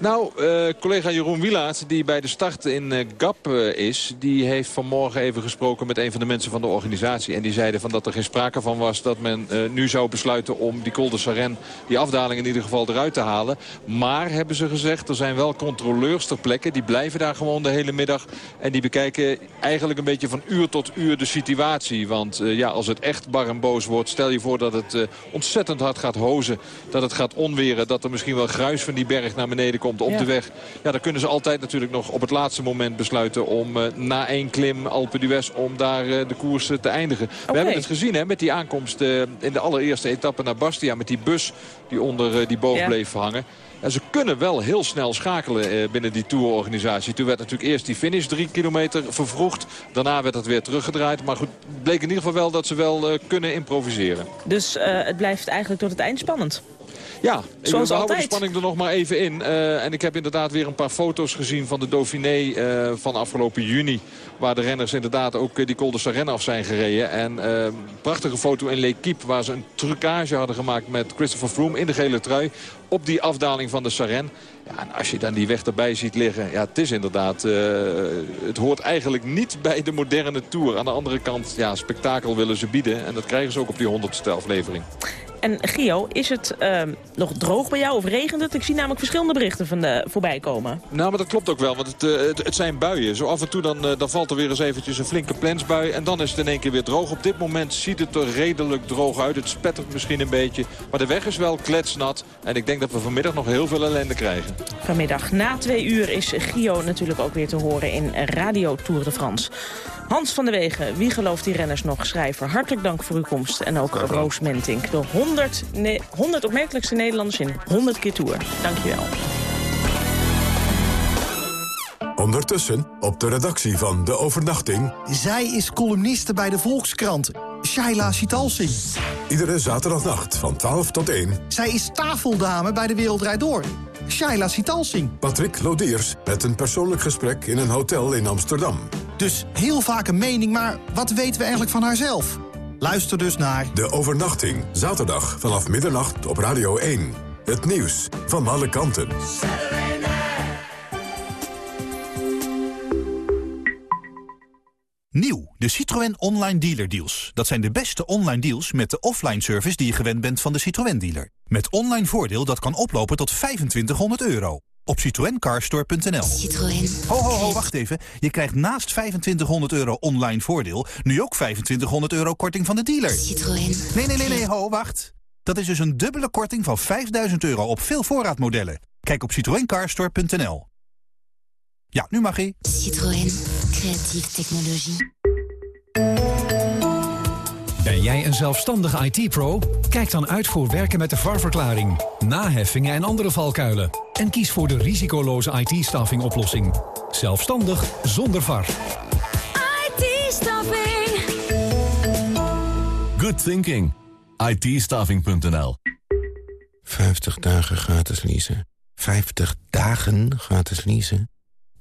Nou, eh, collega Jeroen Wielaert, die bij de start in Gap is... die heeft vanmorgen even gesproken met een van de mensen van de organisatie. En die zeiden van dat er geen sprake van was dat men nu zou besluiten... om die Col de Saren, die afdaling in ieder geval eruit te halen. Maar, hebben ze gezegd, er zijn wel controleurs ter plekke. Die blijven daar gewoon de hele middag. En die bekijken eigenlijk een beetje van uur tot uur de situatie. Want ja, als het echt bar en boos wordt... stel je voor dat het ontzettend hard gaat hozen. Dat het gaat onweren. Dat er misschien wel gruis van die berg naar beneden komt op Ja. de weg. Ja, dan kunnen ze altijd natuurlijk nog op het laatste moment besluiten... om eh, na één klim Alpe d'Huez om daar eh, de koers eh, te eindigen. We hebben het gezien hè, met die aankomst eh, in de allereerste etappe naar Bastia. Met die bus die onder eh, die boog Ja. bleef hangen. En ze kunnen wel heel snel schakelen eh, binnen die tourorganisatie. Toen werd natuurlijk eerst die finish drie kilometer vervroegd. Daarna werd het weer teruggedraaid. Maar goed, bleek in ieder geval wel dat ze wel eh, kunnen improviseren. Dus eh, het blijft eigenlijk tot het eind spannend. Ja, Zoals we houden de altijd. spanning er nog maar even in. Eh, en ik heb inderdaad weer een paar foto's gezien van de Dauphiné eh, van afgelopen juni. Waar de renners inderdaad ook eh, die Col de Sarenne af zijn gereden. En een prachtige foto in L'Equipe waar ze een trucage hadden gemaakt met Christopher Froome in de gele trui. Op die afdaling van de Sarenne. Ja, en als je dan die weg erbij ziet liggen, ja, het is inderdaad, het hoort eigenlijk niet bij de moderne Tour. Aan de andere kant, ja, spektakel willen ze bieden. En dat krijgen ze ook op die 100ste aflevering. En Gio, is het ehm, nog droog bij jou of regent het? Ik zie namelijk verschillende berichten van de, voorbij komen. Nou, maar dat klopt ook wel, want het, eh, het, het zijn buien. Zo af en toe dan, eh, dan valt er weer eens eventjes een flinke plensbui. En dan is het in één keer weer droog. Op dit moment ziet het er redelijk droog uit. Het spettert misschien een beetje. Maar de weg is wel kletsnat. En ik denk dat we vanmiddag nog heel veel ellende krijgen. Vanmiddag na twee uur is Gio natuurlijk ook weer te horen in Radio Tour de France. Hans van der Wegen, wie gelooft die renners nog? Schrijver, hartelijk dank voor uw komst. En ook Roos Mentink, de 100, ne 100 opmerkelijkste Nederlanders in 100 keer Tour. Dankjewel. Ondertussen op de redactie van De Overnachting. Zij is columniste bij de Volkskrant. Shaila Sitalsing. Iedere zaterdagnacht van 12 tot 1. Zij is tafeldame bij de Wereldrijd Door. Shaila Sitalsing. Patrick Lodiers met een persoonlijk gesprek in een hotel in Amsterdam. Dus heel vaak een mening, maar wat weten we eigenlijk van haarzelf? Luister dus naar... De Overnachting, zaterdag vanaf middernacht op Radio 1. Het nieuws van alle kanten. Nieuw, de Citroën Online Dealer Deals. Dat zijn de beste online deals met de offline service die je gewend bent van de Citroën dealer. Met online voordeel dat kan oplopen tot 2500 euro. Op citroencarstore.nl. Citroën. Ho, ho, ho, wacht even. Je krijgt naast 2500 euro online voordeel... nu ook 2500 euro korting van de dealer. Citroën. Nee, nee, nee, nee, ho, wacht. Dat is dus een dubbele korting van 5000 euro op veel voorraadmodellen. Kijk op citroencarstore.nl. Ja, nu mag ie. Citroën. Creatieve technologie. Ben jij een zelfstandige IT-pro? Kijk dan uit voor werken met de VAR-verklaring, naheffingen en andere valkuilen. En kies voor de risicoloze IT-staffing oplossing. Zelfstandig zonder VAR. IT-staffing. Good thinking. itstaffing.nl 50 dagen gratis leasen. 50 dagen gratis leasen.